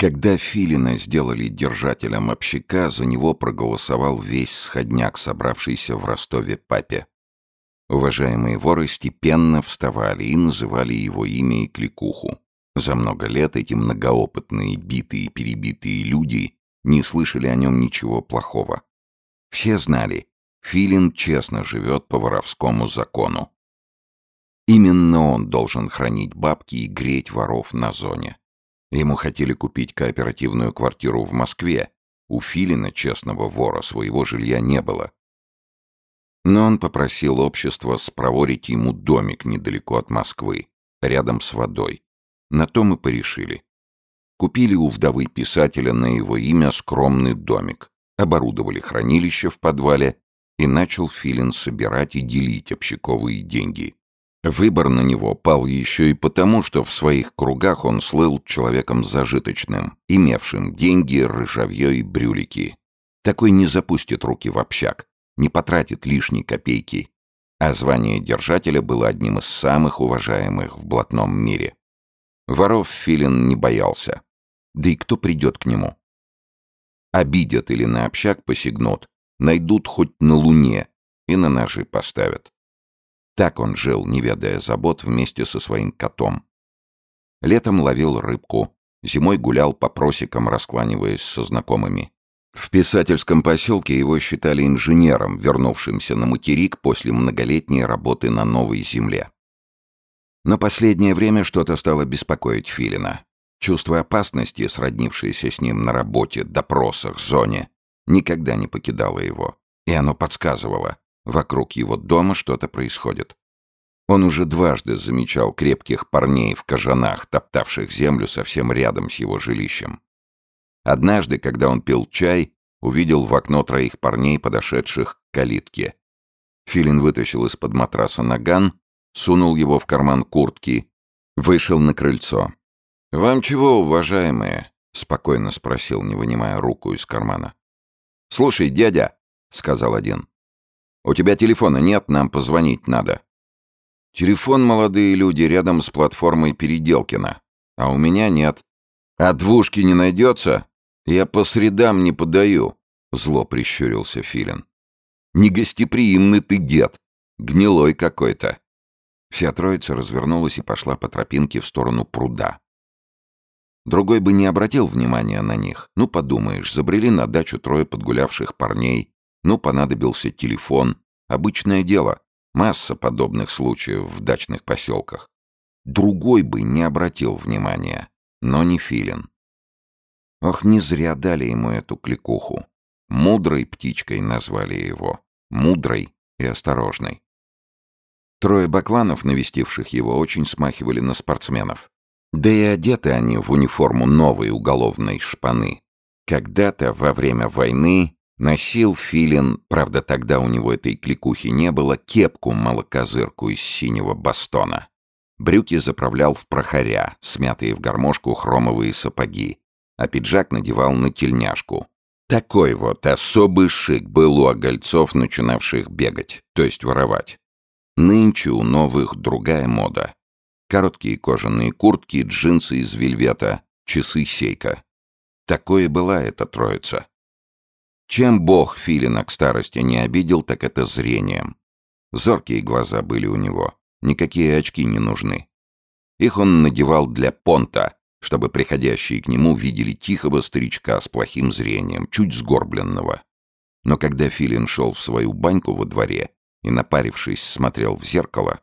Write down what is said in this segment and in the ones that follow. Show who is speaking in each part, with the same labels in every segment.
Speaker 1: Когда Филина сделали держателем общака, за него проголосовал весь сходняк, собравшийся в Ростове папе. Уважаемые воры степенно вставали и называли его имя и кликуху. За много лет эти многоопытные, битые и перебитые люди не слышали о нем ничего плохого. Все знали, Филин честно живет по воровскому закону. Именно он должен хранить бабки и греть воров на зоне. Ему хотели купить кооперативную квартиру в Москве. У Филина, честного вора, своего жилья не было. Но он попросил общество спроворить ему домик недалеко от Москвы, рядом с водой. На то мы порешили. Купили у вдовы писателя на его имя скромный домик, оборудовали хранилище в подвале, и начал Филин собирать и делить общаковые деньги. Выбор на него пал еще и потому, что в своих кругах он слыл человеком зажиточным, имевшим деньги, рыжавье и брюлики. Такой не запустит руки в общак, не потратит лишней копейки. А звание держателя было одним из самых уважаемых в блатном мире. Воров Филин не боялся. Да и кто придет к нему? Обидят или на общак посягнут, найдут хоть на луне и на ножи поставят. Так он жил, не ведая забот, вместе со своим котом. Летом ловил рыбку, зимой гулял по просекам, раскланиваясь со знакомыми. В писательском поселке его считали инженером, вернувшимся на материк после многолетней работы на новой земле. Но последнее время что-то стало беспокоить Филина. Чувство опасности, сроднившееся с ним на работе, допросах, зоне, никогда не покидало его. И оно подсказывало, Вокруг его дома что-то происходит. Он уже дважды замечал крепких парней в кожанах, топтавших землю совсем рядом с его жилищем. Однажды, когда он пил чай, увидел в окно троих парней, подошедших к калитке. Филин вытащил из-под матраса наган, сунул его в карман куртки, вышел на крыльцо. «Вам чего, уважаемые?» — спокойно спросил, не вынимая руку из кармана. «Слушай, дядя», — сказал один, у тебя телефона нет, нам позвонить надо. Телефон, молодые люди, рядом с платформой Переделкина. А у меня нет. А двушки не найдется? Я по средам не подаю. Зло прищурился Филин. Негостеприимный ты дед. Гнилой какой-то. Вся троица развернулась и пошла по тропинке в сторону пруда. Другой бы не обратил внимания на них. Ну, подумаешь, забрели на дачу трое подгулявших парней, ну, понадобился телефон. Обычное дело. Масса подобных случаев в дачных поселках. Другой бы не обратил внимания, но не Филин. Ох, не зря дали ему эту кликуху. Мудрой птичкой назвали его. Мудрой и осторожной. Трое бакланов, навестивших его, очень смахивали на спортсменов. Да и одеты они в униформу новой уголовной шпаны. Когда-то, во время войны, Носил Филин, правда тогда у него этой кликухи не было, кепку-малокозырку из синего бастона. Брюки заправлял в прохоря, смятые в гармошку хромовые сапоги, а пиджак надевал на тельняшку. Такой вот особый шик был у огольцов, начинавших бегать, то есть воровать. Нынче у новых другая мода. Короткие кожаные куртки, джинсы из вельвета, часы сейка. Такое была эта троица. Чем бог Филина к старости не обидел, так это зрением. Зоркие глаза были у него, никакие очки не нужны. Их он надевал для понта, чтобы приходящие к нему видели тихого старичка с плохим зрением, чуть сгорбленного. Но когда Филин шел в свою баньку во дворе и, напарившись, смотрел в зеркало,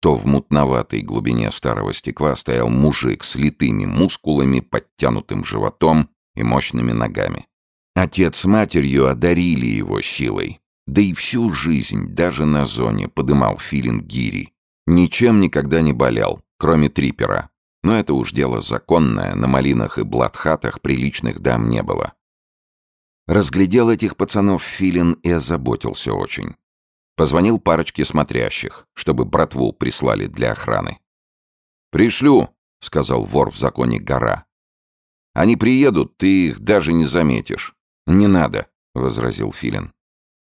Speaker 1: то в мутноватой глубине старого стекла стоял мужик с литыми мускулами, подтянутым животом и мощными ногами. Отец с матерью одарили его силой. Да и всю жизнь, даже на зоне, подымал филин гири. Ничем никогда не болел, кроме трипера. Но это уж дело законное, на малинах и блатхатах приличных дам не было. Разглядел этих пацанов Филин и озаботился очень. Позвонил парочке смотрящих, чтобы братву прислали для охраны. «Пришлю», — сказал вор в законе гора. «Они приедут, ты их даже не заметишь. «Не надо», — возразил Филин.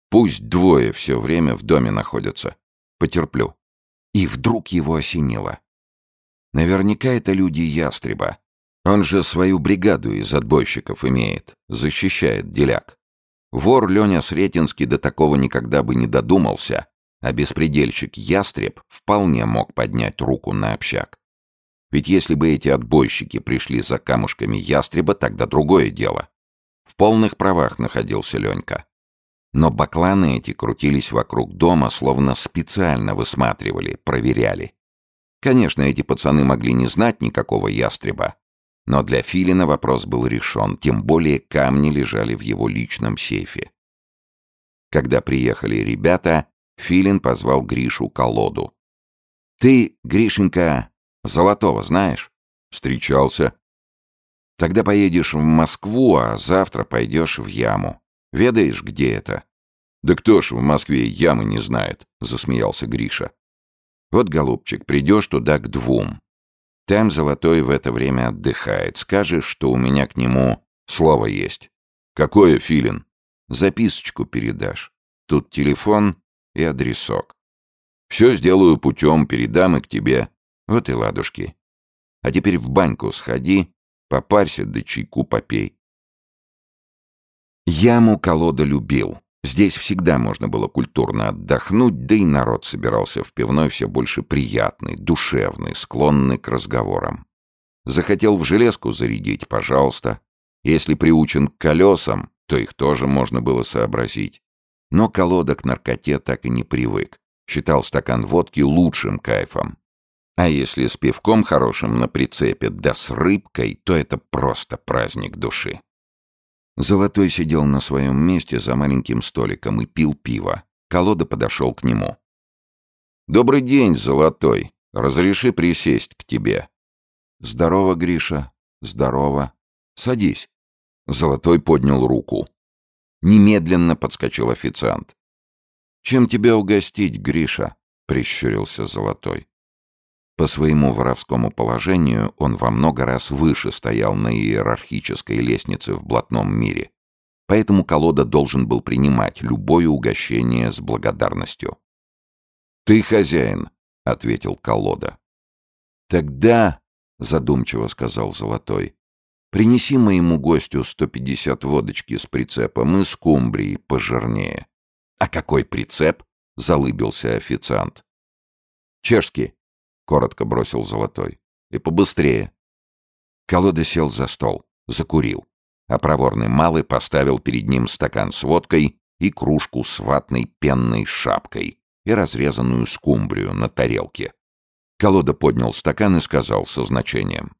Speaker 1: «Пусть двое все время в доме находятся. Потерплю». И вдруг его осенило. Наверняка это люди ястреба. Он же свою бригаду из отбойщиков имеет, защищает деляк. Вор Леня Сретенский до такого никогда бы не додумался, а беспредельщик Ястреб вполне мог поднять руку на общак. Ведь если бы эти отбойщики пришли за камушками Ястреба, тогда другое дело. В полных правах находился Ленька. Но бакланы эти крутились вокруг дома, словно специально высматривали, проверяли. Конечно, эти пацаны могли не знать никакого ястреба, но для Филина вопрос был решен, тем более камни лежали в его личном сейфе. Когда приехали ребята, Филин позвал Гришу колоду. «Ты, Гришенька, Золотого знаешь?» «Встречался». «Тогда поедешь в Москву, а завтра пойдешь в яму. Ведаешь, где это?» «Да кто ж в Москве ямы не знает?» — засмеялся Гриша. «Вот, голубчик, придешь туда к двум. Там Золотой в это время отдыхает. Скажешь, что у меня к нему слово есть». «Какое, Филин?» «Записочку передашь. Тут телефон и адресок. Все сделаю путем, передам и к тебе. Вот и ладушки. А теперь в баньку сходи, попарься да чайку попей». Яму колода любил. Здесь всегда можно было культурно отдохнуть, да и народ собирался в пивной все больше приятный, душевный, склонный к разговорам. Захотел в железку зарядить, пожалуйста. Если приучен к колесам, то их тоже можно было сообразить. Но колода к наркоте так и не привык. Считал стакан водки лучшим кайфом. А если с пивком хорошим на прицепе, да с рыбкой, то это просто праздник души. Золотой сидел на своем месте за маленьким столиком и пил пиво. Колода подошел к нему. «Добрый день, Золотой. Разреши присесть к тебе». «Здорово, Гриша. Здорово. Садись». Золотой поднял руку. Немедленно подскочил официант. «Чем тебя угостить, Гриша?» — прищурился Золотой. По своему воровскому положению он во много раз выше стоял на иерархической лестнице в блатном мире. Поэтому колода должен был принимать любое угощение с благодарностью. «Ты хозяин», — ответил колода. «Тогда», — задумчиво сказал Золотой, — «принеси моему гостю 150 водочки с прицепом и скумбрии пожирнее». «А какой прицеп?» — залыбился официант. «Чешский», коротко бросил Золотой. «И побыстрее». Колода сел за стол, закурил, а проворный малый поставил перед ним стакан с водкой и кружку с ватной пенной шапкой и разрезанную скумбрию на тарелке. Колода поднял стакан и сказал со значением.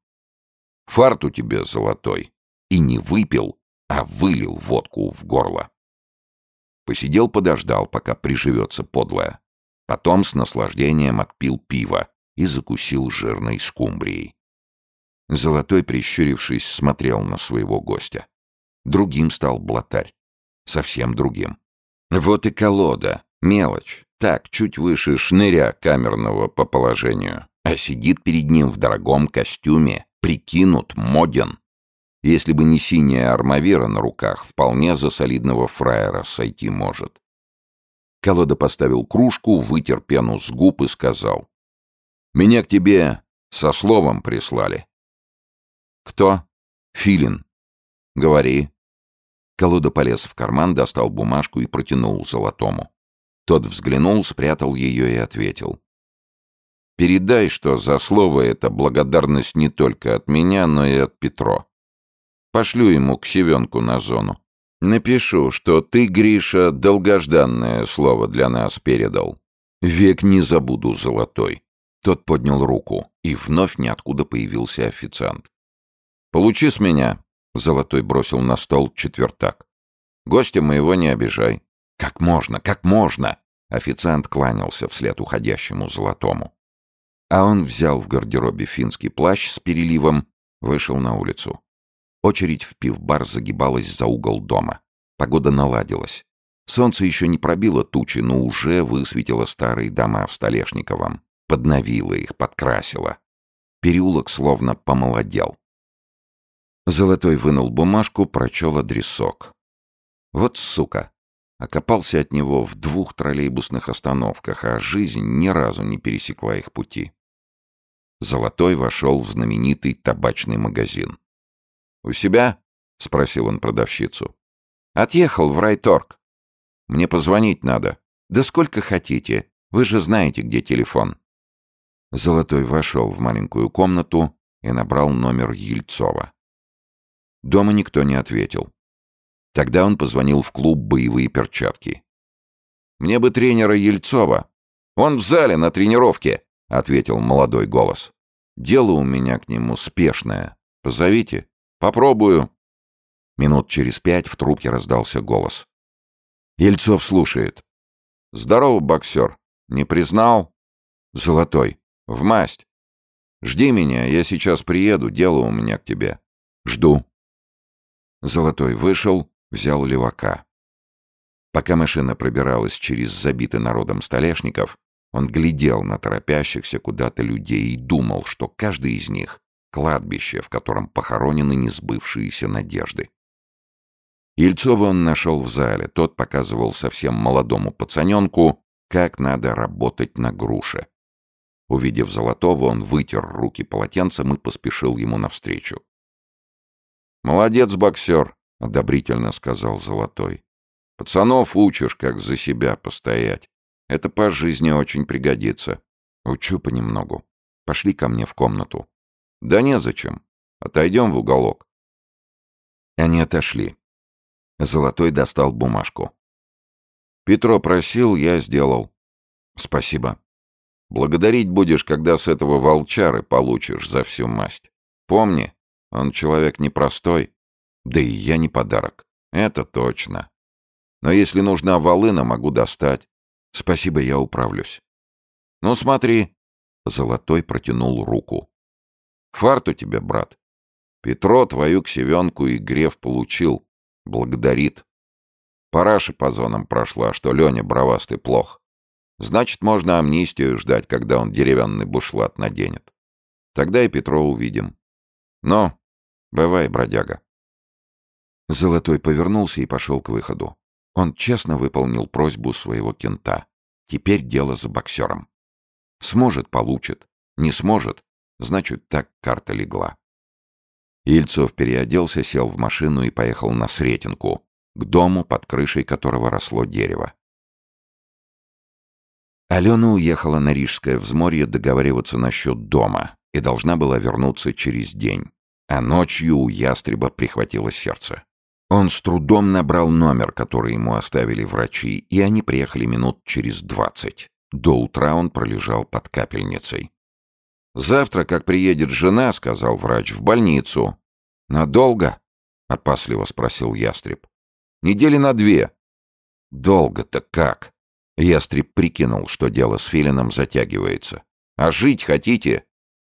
Speaker 1: «Фарт у тебя золотой». И не выпил, а вылил водку в горло. Посидел, подождал, пока приживется подлая. Потом с наслаждением отпил пиво и закусил жирной скумбрией. Золотой, прищурившись, смотрел на своего гостя. Другим стал блатарь. Совсем другим. Вот и колода. Мелочь. Так, чуть выше шныря камерного по положению. А сидит перед ним в дорогом костюме. Прикинут, моден. Если бы не синяя армавира на руках, вполне за солидного фраера сойти может. Колода поставил кружку, вытер пену с губ и сказал. Меня к тебе со словом прислали. Кто? Филин. Говори. Колода полез в карман, достал бумажку и протянул золотому. Тот взглянул, спрятал ее и ответил. «Передай, что за слово это благодарность не только от меня, но и от Петро. Пошлю ему к Севенку на зону. Напишу, что ты, Гриша, долгожданное слово для нас передал. Век не забуду, золотой. Тот поднял руку, и вновь ниоткуда появился официант. «Получи с меня!» — Золотой бросил на стол четвертак. «Гостя моего не обижай». «Как можно, как можно!» Официант кланялся вслед уходящему Золотому. А он взял в гардеробе финский плащ с переливом, вышел на улицу. Очередь в пивбар загибалась за угол дома. Погода наладилась. Солнце еще не пробило тучи, но уже высветило старые дома в Столешниковом подновила их, подкрасила. Переулок словно помолодел. Золотой вынул бумажку, прочел адресок. Вот сука. Окопался от него в двух троллейбусных остановках, а жизнь ни разу не пересекла их пути. Золотой вошел в знаменитый табачный магазин. «У себя?» — спросил он продавщицу. «Отъехал в райторг. Мне позвонить надо. Да сколько хотите. Вы же знаете, где телефон». Золотой вошел в маленькую комнату и набрал номер Ельцова. Дома никто не ответил. Тогда он позвонил в клуб «Боевые перчатки». «Мне бы тренера Ельцова. Он в зале на тренировке», — ответил молодой голос. «Дело у меня к нему спешное. Позовите. Попробую». Минут через пять в трубке раздался голос. Ельцов слушает. «Здорово, боксер. Не признал?» «Золотой. В масть. Жди меня, я сейчас приеду, дело у меня к тебе. Жду». Золотой вышел, взял левака. Пока машина пробиралась через забитый народом столешников, он глядел на торопящихся куда-то людей и думал, что каждый из них — кладбище, в котором похоронены несбывшиеся надежды. Ельцова он нашел в зале, тот показывал совсем молодому пацаненку, как надо работать на груше. Увидев Золотого, он вытер руки полотенцем и поспешил ему навстречу. «Молодец, боксер», — одобрительно сказал Золотой. «Пацанов учишь, как за себя постоять. Это по жизни очень пригодится. Учу понемногу. Пошли ко мне в комнату». «Да незачем. Отойдем в уголок». Они отошли. Золотой достал бумажку. «Петро просил, я сделал». «Спасибо. Благодарить будешь, когда с этого волчары получишь за всю масть. Помни, он человек непростой. Да и я не подарок. Это точно. Но если нужна волына, могу достать. Спасибо, я управлюсь. Ну смотри. Золотой протянул руку. Фарт у тебя, брат. Петро твою ксевенку и греф получил. Благодарит. Параша по зонам прошла, что Леня бровастый плох. Значит, можно амнистию ждать, когда он деревянный бушлат наденет. Тогда и Петро увидим. Но Бывай, бродяга. Золотой повернулся и пошел к выходу. Он честно выполнил просьбу своего кента. Теперь дело за боксером. Сможет — получит. Не сможет — значит, так карта легла. Ильцов переоделся, сел в машину и поехал на Сретенку, к дому, под крышей которого росло дерево. Алена уехала на Рижское взморье договариваться насчет дома и должна была вернуться через день а ночью у ястреба прихватило сердце. Он с трудом набрал номер, который ему оставили врачи, и они приехали минут через двадцать. До утра он пролежал под капельницей. «Завтра, как приедет жена, — сказал врач, — в больницу». «Надолго?» — опасливо спросил ястреб. «Недели на две». «Долго-то как?» Ястреб прикинул, что дело с Филином затягивается. «А жить хотите?»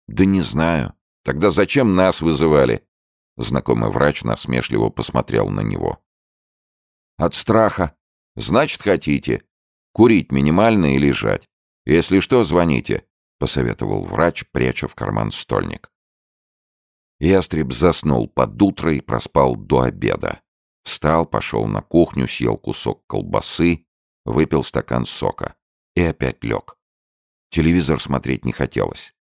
Speaker 1: «Да не знаю. Тогда зачем нас вызывали?» Знакомый врач насмешливо посмотрел на него. «От страха. Значит, хотите. Курить минимально и лежать. Если что, звоните», — посоветовал врач, пряча в карман стольник. Ястреб заснул под утро и проспал до обеда. Встал, пошел на кухню, съел кусок колбасы, выпил стакан сока и опять лег. Телевизор смотреть не хотелось.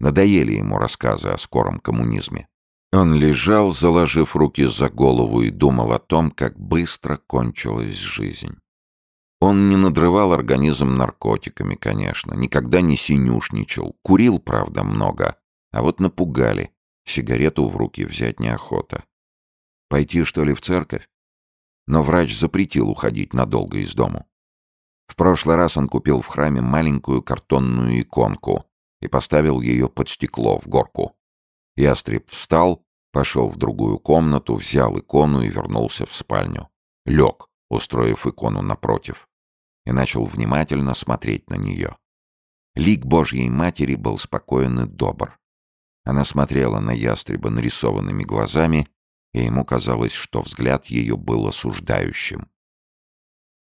Speaker 1: Надоели ему рассказы о скором коммунизме. Он лежал, заложив руки за голову, и думал о том, как быстро кончилась жизнь. Он не надрывал организм наркотиками, конечно, никогда не синюшничал. Курил, правда, много, а вот напугали. Сигарету в руки взять неохота. Пойти, что ли, в церковь? Но врач запретил уходить надолго из дому. В прошлый раз он купил в храме маленькую картонную иконку, и поставил ее под стекло в горку. Ястреб встал, пошел в другую комнату, взял икону и вернулся в спальню. Лег, устроив икону напротив, и начал внимательно смотреть на нее. Лик Божьей Матери был спокоен и добр. Она смотрела на ястреба нарисованными глазами, и ему казалось, что взгляд ее был осуждающим.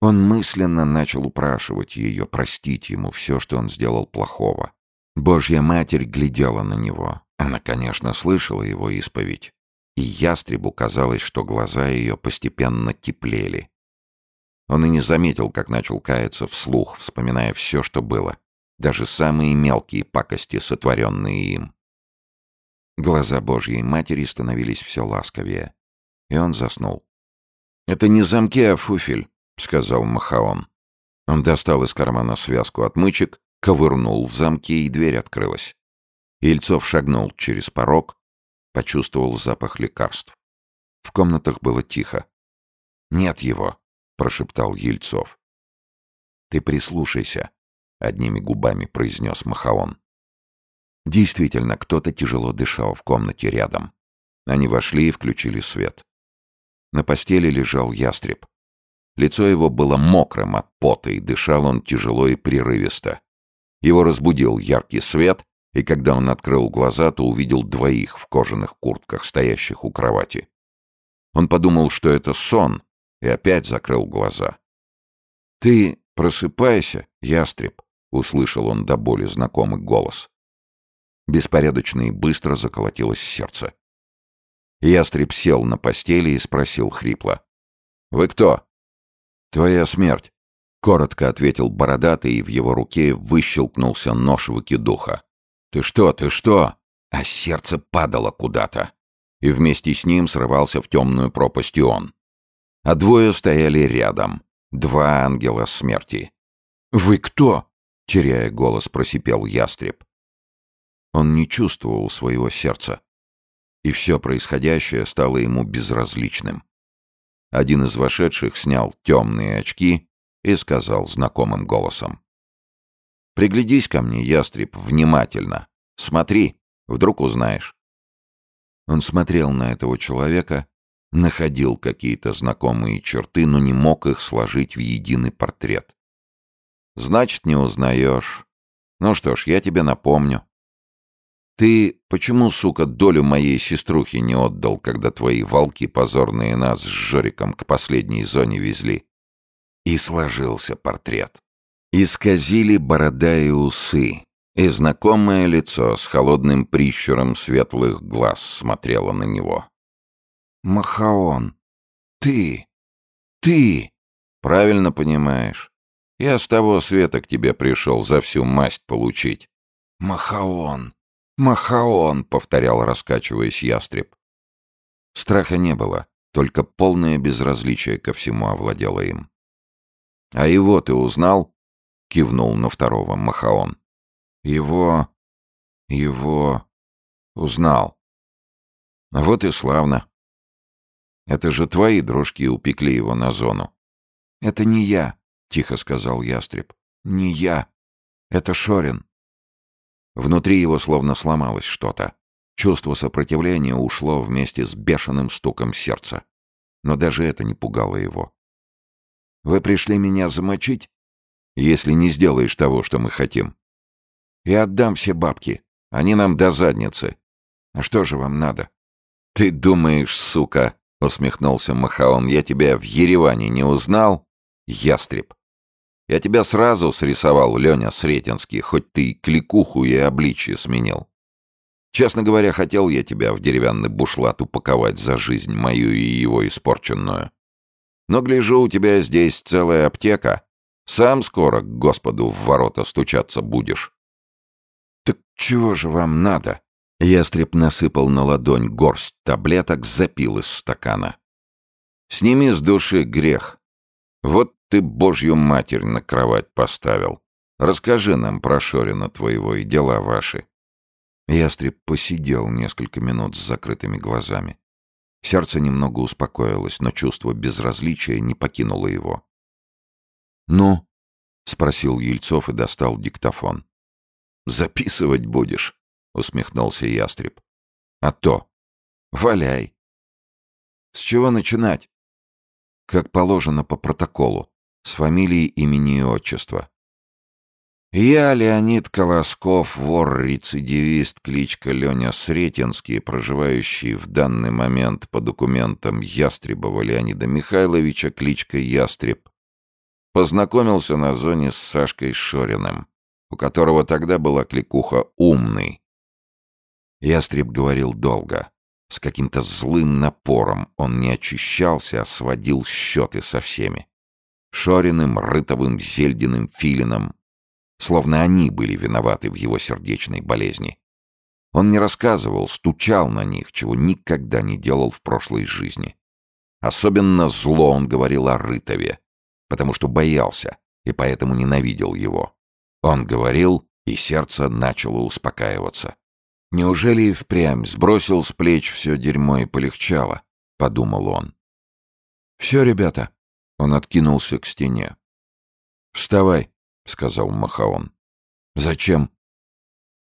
Speaker 1: Он мысленно начал упрашивать ее простить ему все, что он сделал плохого. Божья Матерь глядела на него. Она, конечно, слышала его исповедь. И ястребу казалось, что глаза ее постепенно теплели. Он и не заметил, как начал каяться вслух, вспоминая все, что было. даже самые мелкие пакости, сотворенные им. Глаза Божьей Матери становились все ласковее, и он заснул. «Это не замки, а фуфель», — сказал Махаон. Он достал из кармана связку отмычек, ковырнул в замке, и дверь открылась. Ельцов шагнул через порог, почувствовал запах лекарств. В комнатах было тихо. «Нет его», — прошептал Ельцов. «Ты прислушайся», — одними губами произнес Махаон. Действительно, кто-то тяжело дышал в комнате рядом. Они вошли и включили свет. На постели лежал ястреб. Лицо его было мокрым от пота, и дышал он тяжело и прерывисто. Его разбудил яркий свет, и когда он открыл глаза, то увидел двоих в кожаных куртках, стоящих у кровати. Он подумал, что это сон, и опять закрыл глаза. «Ты просыпайся, ястреб», — услышал он до боли знакомый голос. Беспорядочно и быстро заколотилось сердце. Ястреб сел на постели и спросил хрипло. «Вы кто?» «Твоя смерть», — коротко ответил бородатый, и в его руке выщелкнулся нож выкидуха. «Ты что, ты что?» А сердце падало куда-то. И вместе с ним срывался в темную пропасть и он. А двое стояли рядом. Два ангела смерти. «Вы кто?» — теряя голос, просипел ястреб. Он не чувствовал своего сердца. И все происходящее стало ему безразличным. Один из вошедших снял темные очки и сказал знакомым голосом. Приглядись ко мне, ястреб, внимательно. Смотри, вдруг узнаешь. Он смотрел на этого человека, находил какие-то знакомые черты, но не мог их сложить в единый портрет. Значит, не узнаешь. Ну что ж, я тебе напомню. Ты почему, сука, долю моей сеструхи не отдал, когда твои волки позорные нас с Жориком к последней зоне везли? И сложился портрет. Исказили борода и усы, и знакомое лицо с холодным прищуром светлых глаз смотрело на него. «Махаон, ты! Ты!» «Правильно понимаешь. Я с того света к тебе пришел за всю масть получить». «Махаон! Махаон!» — повторял, раскачиваясь ястреб. Страха не было, только полное безразличие ко всему овладело им. «А его ты узнал?» — кивнул на второго Махаон. «Его... его... узнал. Вот и славно. Это же твои дружки упекли его на зону». «Это не я», — тихо сказал ястреб. «Не я. Это Шорин». Внутри его словно сломалось что-то. Чувство сопротивления ушло вместе с бешеным стуком сердца. Но даже это не пугало его. «Вы пришли меня замочить?» если не сделаешь того, что мы хотим. И отдам все бабки. Они нам до задницы. А что же вам надо? Ты думаешь, сука, усмехнулся Махаон, я тебя в Ереване не узнал? Ястреб. Я тебя сразу срисовал, Леня Сретенский, хоть ты кликуху и обличье сменил. Честно говоря, хотел я тебя в деревянный бушлат упаковать за жизнь мою и его испорченную. Но гляжу, у тебя здесь целая аптека, сам скоро к Господу в ворота стучаться будешь. Так чего же вам надо? Ястреб насыпал на ладонь горсть таблеток, запил из стакана. Сними с души грех. Вот ты Божью матерь на кровать поставил. Расскажи нам про Шорина твоего и дела ваши. Ястреб посидел несколько минут с закрытыми глазами. Сердце немного успокоилось, но чувство безразличия не покинуло его. «Ну?» — спросил Ельцов и достал диктофон. «Записывать будешь?» — усмехнулся ястреб. «А то. Валяй». «С чего начинать?» «Как положено по протоколу. С фамилией, имени и отчества». «Я Леонид Колосков, вор-рецидивист, кличка Леня Сретенский, проживающий в данный момент по документам Ястребова Леонида Михайловича, кличка Ястреб, Познакомился на зоне с Сашкой Шориным, у которого тогда была кликуха «умный». Ястреб говорил долго. С каким-то злым напором он не очищался, а сводил счеты со всеми. Шориным, Рытовым, Зельдиным, Филиным. словно они были виноваты в его сердечной болезни. Он не рассказывал, стучал на них, чего никогда не делал в прошлой жизни. Особенно зло он говорил о Рытове, потому что боялся и поэтому ненавидел его. Он говорил, и сердце начало успокаиваться. «Неужели и впрямь сбросил с плеч все дерьмо и полегчало?» — подумал он. «Все, ребята». Он откинулся к стене. «Вставай», — сказал Махаон. «Зачем?»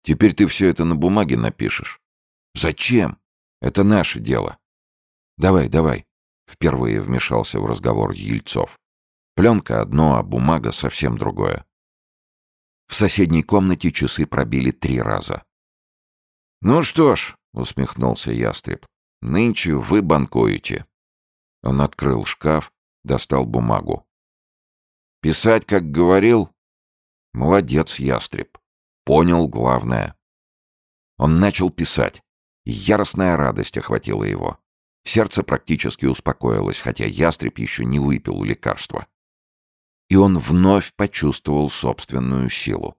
Speaker 1: «Теперь ты все это на бумаге напишешь». «Зачем? Это наше дело». «Давай, давай», — впервые вмешался в разговор Ельцов. «Пленка одно, а бумага совсем другое». В соседней комнате часы пробили три раза. «Ну что ж», — усмехнулся ястреб, — «нынче вы банкуете». Он открыл шкаф, достал бумагу. «Писать, как говорил?» «Молодец, ястреб. Понял главное». Он начал писать. Яростная радость охватила его. Сердце практически успокоилось, хотя ястреб еще не выпил лекарства. И он вновь почувствовал собственную силу.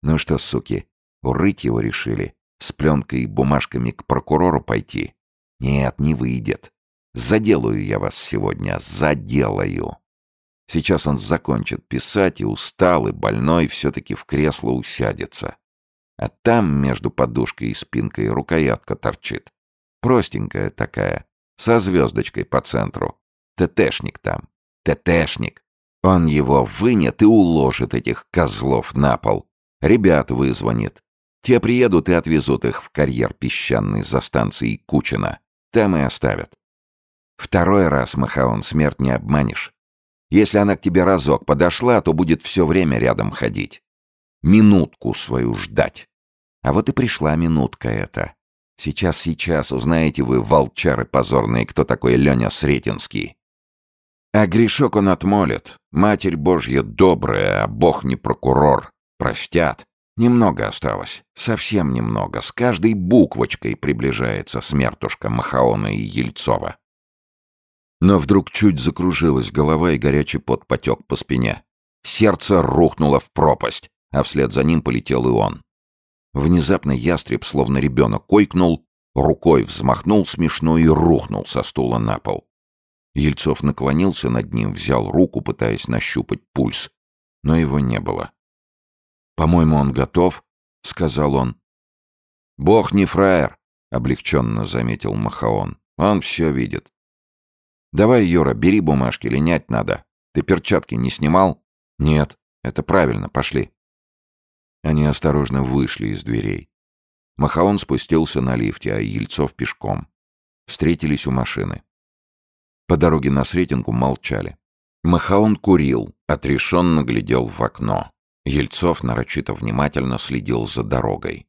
Speaker 1: Ну что, суки, урыть его решили? С пленкой и бумажками к прокурору пойти? Нет, не выйдет. Заделаю я вас сегодня, заделаю. Сейчас он закончит писать, и усталый, больной все-таки в кресло усядется. А там между подушкой и спинкой рукоятка торчит. Простенькая такая, со звездочкой по центру. ТТшник там. ТТшник. Он его вынет и уложит этих козлов на пол. Ребят вызвонит. Те приедут и отвезут их в карьер песчаный за станцией Кучина. Там и оставят. Второй раз, Махаон, смерть не обманешь. Если она к тебе разок подошла, то будет все время рядом ходить. Минутку свою ждать. А вот и пришла минутка эта. Сейчас, сейчас узнаете вы, волчары позорные, кто такой Леня Сретенский. А грешок он отмолит. Матерь Божья добрая, а Бог не прокурор. Простят. Немного осталось, совсем немного. С каждой буквочкой приближается смертушка Махаона и Ельцова. Но вдруг чуть закружилась голова, и горячий пот потек по спине. Сердце рухнуло в пропасть, а вслед за ним полетел и он. Внезапно ястреб, словно ребенок, койкнул, рукой взмахнул смешно и рухнул со стула на пол. Ельцов наклонился над ним, взял руку, пытаясь нащупать пульс, но его не было. «По-моему, он готов», — сказал он. «Бог не фраер», — облегченно заметил Махаон. «Он все видит». «Давай, Юра, бери бумажки, линять надо. Ты перчатки не снимал?» «Нет, это правильно, пошли». Они осторожно вышли из дверей. Махаон спустился на лифте, а Ельцов пешком. Встретились у машины. По дороге на Сретенку молчали. Махаон курил, отрешенно глядел в окно. Ельцов нарочито внимательно следил за дорогой.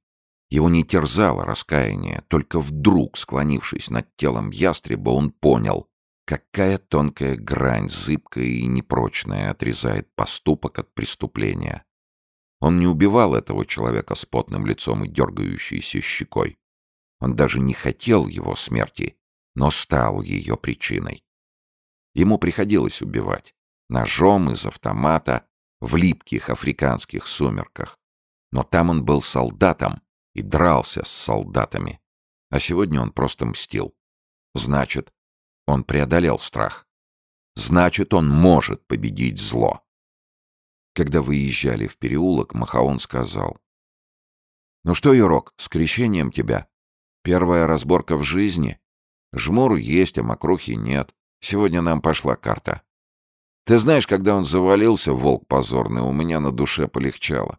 Speaker 1: Его не терзало раскаяние, только вдруг, склонившись над телом ястреба, он понял, какая тонкая грань, зыбкая и непрочная, отрезает поступок от преступления. Он не убивал этого человека с потным лицом и дергающейся щекой. Он даже не хотел его смерти, но стал ее причиной. Ему приходилось убивать. Ножом из автомата, в липких африканских сумерках. Но там он был солдатом и дрался с солдатами. А сегодня он просто мстил. Значит, он преодолел страх. Значит, он может победить зло. Когда выезжали в переулок, Махаон сказал. «Ну что, Юрок, с крещением тебя? Первая разборка в жизни? Жмур есть, а мокрухи нет. Сегодня нам пошла карта. Ты знаешь, когда он завалился, волк позорный, у меня на душе полегчало.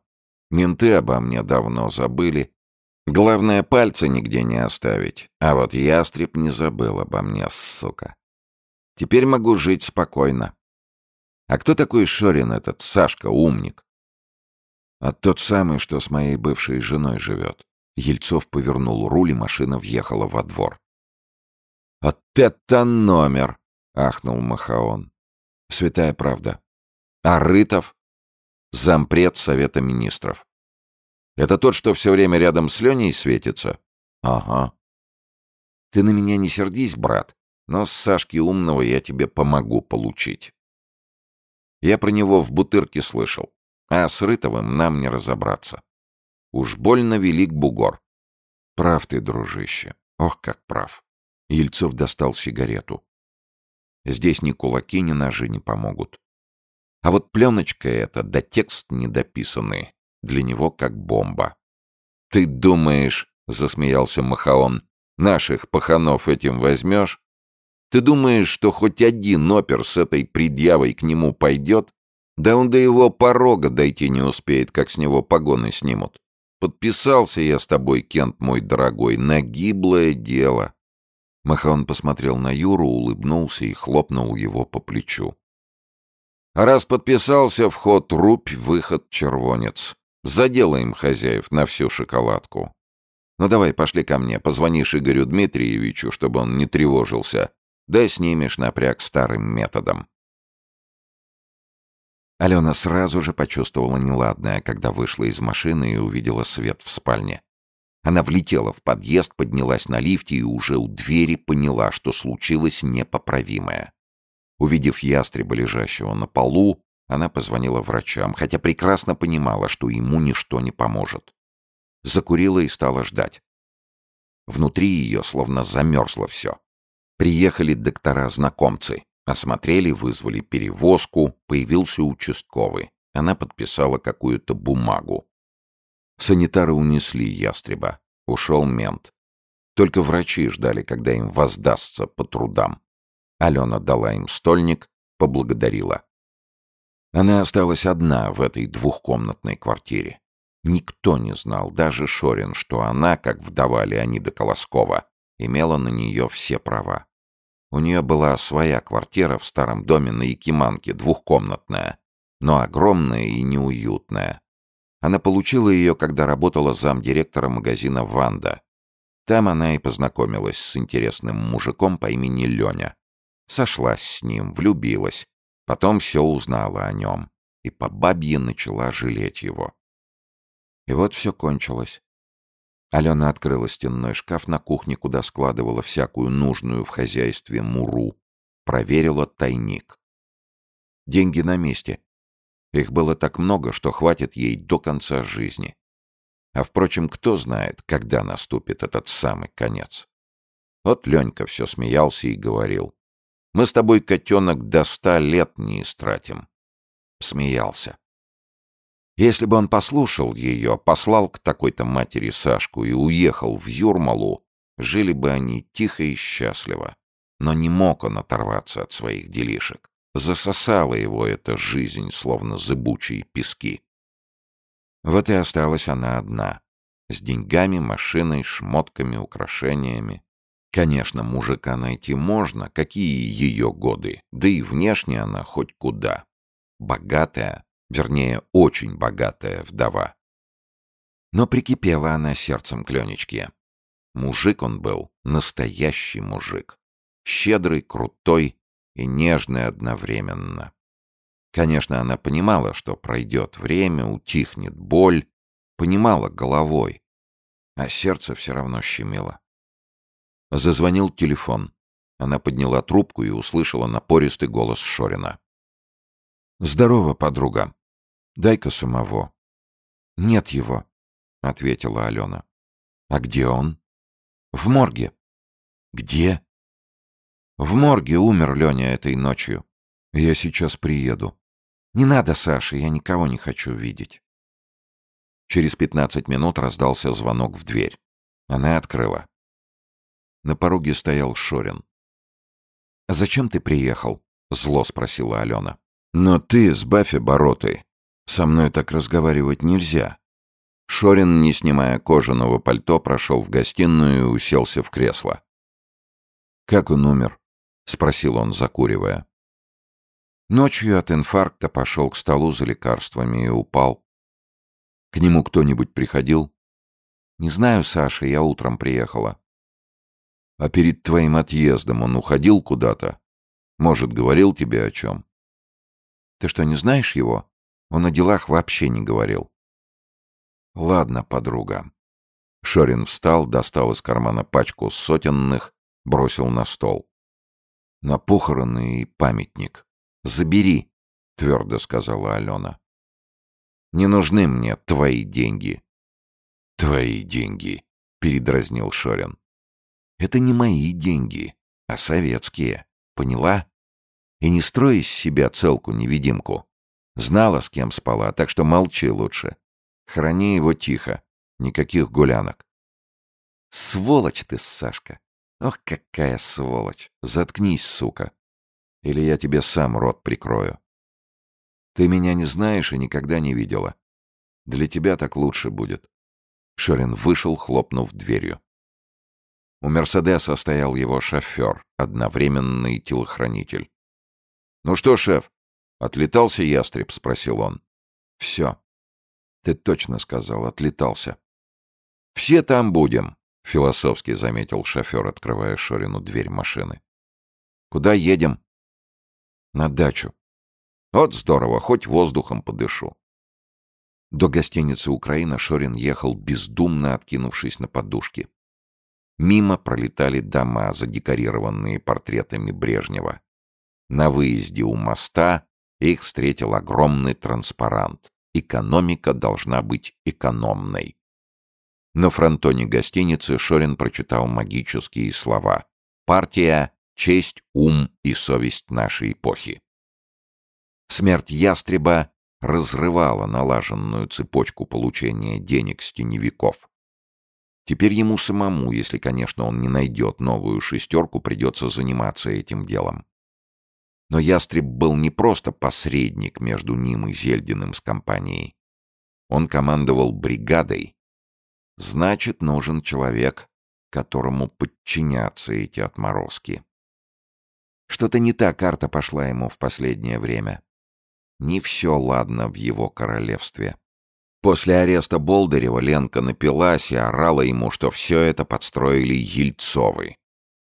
Speaker 1: Менты обо мне давно забыли. Главное, пальца нигде не оставить. А вот ястреб не забыл обо мне, сука. Теперь могу жить спокойно. А кто такой Шорин этот, Сашка, умник? А тот самый, что с моей бывшей женой живет. Ельцов повернул руль, и машина въехала во двор. «Вот это номер!» — ахнул Махаон. Святая правда. А Рытов? Зампред Совета Министров. Это тот, что все время рядом с Леней светится? Ага. Ты на меня не сердись, брат, но с Сашки умного я тебе помогу получить. Я про него в Бутырке слышал. А с Рытовым нам не разобраться. Уж больно велик бугор. Прав ты, дружище. Ох, как прав. Ельцов достал сигарету. Здесь ни кулаки, ни ножи не помогут. А вот пленочка эта, да текст недописанный, для него как бомба. «Ты думаешь, — засмеялся Махаон, — наших паханов этим возьмешь? Ты думаешь, что хоть один опер с этой предъявой к нему пойдет? Да он до его порога дойти не успеет, как с него погоны снимут. Подписался я с тобой, Кент мой дорогой, на гиблое дело. Махон посмотрел на Юру, улыбнулся и хлопнул его по плечу. А раз подписался, вход рубь, выход червонец. Заделаем хозяев на всю шоколадку. Ну давай, пошли ко мне, позвонишь Игорю Дмитриевичу, чтобы он не тревожился. Да снимешь напряг старым методом. Алена сразу же почувствовала неладное, когда вышла из машины и увидела свет в спальне. Она влетела в подъезд, поднялась на лифте и уже у двери поняла, что случилось непоправимое. Увидев ястреба, лежащего на полу, она позвонила врачам, хотя прекрасно понимала, что ему ничто не поможет. Закурила и стала ждать. Внутри ее словно замерзло все. Приехали доктора-знакомцы. Осмотрели, вызвали перевозку, появился участковый. Она подписала какую-то бумагу. Санитары унесли ястреба. Ушел мент. Только врачи ждали, когда им воздастся по трудам. Алена дала им стольник, поблагодарила. Она осталась одна в этой двухкомнатной квартире. Никто не знал, даже Шорин, что она, как вдова Леонида Колоскова, имела на нее все права. У нее была своя квартира в старом доме на Якиманке, двухкомнатная, но огромная и неуютная. Она получила ее, когда работала замдиректора магазина «Ванда». Там она и познакомилась с интересным мужиком по имени Леня. Сошлась с ним, влюбилась, потом все узнала о нем и по бабье начала жалеть его. И вот все кончилось. Алена открыла стенной шкаф на кухне, куда складывала всякую нужную в хозяйстве муру. Проверила тайник. Деньги на месте. Их было так много, что хватит ей до конца жизни. А впрочем, кто знает, когда наступит этот самый конец. Вот Ленька все смеялся и говорил. «Мы с тобой, котенок, до ста лет не истратим». Смеялся. Если бы он послушал ее, послал к такой-то матери Сашку и уехал в Юрмалу, жили бы они тихо и счастливо. Но не мог он оторваться от своих делишек. Засосала его эта жизнь, словно зыбучие пески. Вот и осталась она одна. С деньгами, машиной, шмотками, украшениями. Конечно, мужика найти можно, какие ее годы, да и внешне она хоть куда. Богатая, Вернее, очень богатая вдова. Но прикипела она сердцем к Ленечке. Мужик он был, настоящий мужик. Щедрый, крутой и нежный одновременно. Конечно, она понимала, что пройдет время, утихнет боль, понимала головой, а сердце все равно щемило. Зазвонил телефон. Она подняла трубку и услышала напористый голос Шорина. «Здорово, подруга. Дай-ка самого». «Нет его», — ответила Алена. «А где он?» «В морге». «Где?» «В морге умер Леня этой ночью. Я сейчас приеду». «Не надо, Саша, я никого не хочу видеть». Через пятнадцать минут раздался звонок в дверь. Она открыла. На пороге стоял Шорин. «Зачем ты приехал?» — зло спросила Алена. «Но ты сбавь обороты. Со мной так разговаривать нельзя. Шорин, не снимая кожаного пальто, прошел в гостиную и уселся в кресло. «Как он умер?» — спросил он, закуривая. Ночью от инфаркта пошел к столу за лекарствами и упал. К нему кто-нибудь приходил? Не знаю, Саша, я утром приехала. А перед твоим отъездом он уходил куда-то? Может, говорил тебе о чем? Ты что, не знаешь его? Он о делах вообще не говорил. «Ладно, подруга». Шорин встал, достал из кармана пачку сотенных, бросил на стол. «На похороны и памятник. Забери», — твердо сказала Алена. Не нужны мне твои деньги».
Speaker 2: «Твои деньги», — передразнил Шорин.
Speaker 1: «Это не мои деньги, а советские. Поняла? И не строй из себя целку-невидимку. Знала, с кем спала, так что молчи лучше. Храни его тихо. Никаких гулянок». «Сволочь ты, Сашка! Ох, какая сволочь! Заткнись, сука! Или я тебе сам рот прикрою. Ты меня не знаешь и никогда не видела. Для тебя так лучше будет. Шорин вышел, хлопнув дверью. У «Мерседеса» стоял его шофер, одновременный телохранитель. «Ну что, шеф, отлетался ястреб?» — спросил он. «Все. Ты точно сказал, отлетался». «Все там будем», — философски заметил шофер, открывая Шорину дверь машины. «Куда едем?» «На дачу. Вот здорово, хоть воздухом подышу». До гостиницы «Украина» Шорин ехал, бездумно откинувшись на подушки. Мимо пролетали дома, задекорированные портретами Брежнева. На выезде у моста их встретил огромный транспарант. Экономика должна быть экономной. На фронтоне гостиницы Шорин прочитал магические слова. «Партия, честь, ум и совесть нашей эпохи». Смерть ястреба разрывала налаженную цепочку получения денег с теневиков. Теперь ему самому, если, конечно, он не найдет новую шестерку, придется заниматься этим делом. Но Ястреб был не просто посредник между ним и Зельдиным с компанией. Он командовал бригадой. Значит, нужен человек, которому подчинятся эти отморозки. Что-то не та карта пошла ему в последнее время. Не все ладно в его королевстве. После ареста Болдырева Ленка напилась и орала ему, что все это подстроили Ельцовы.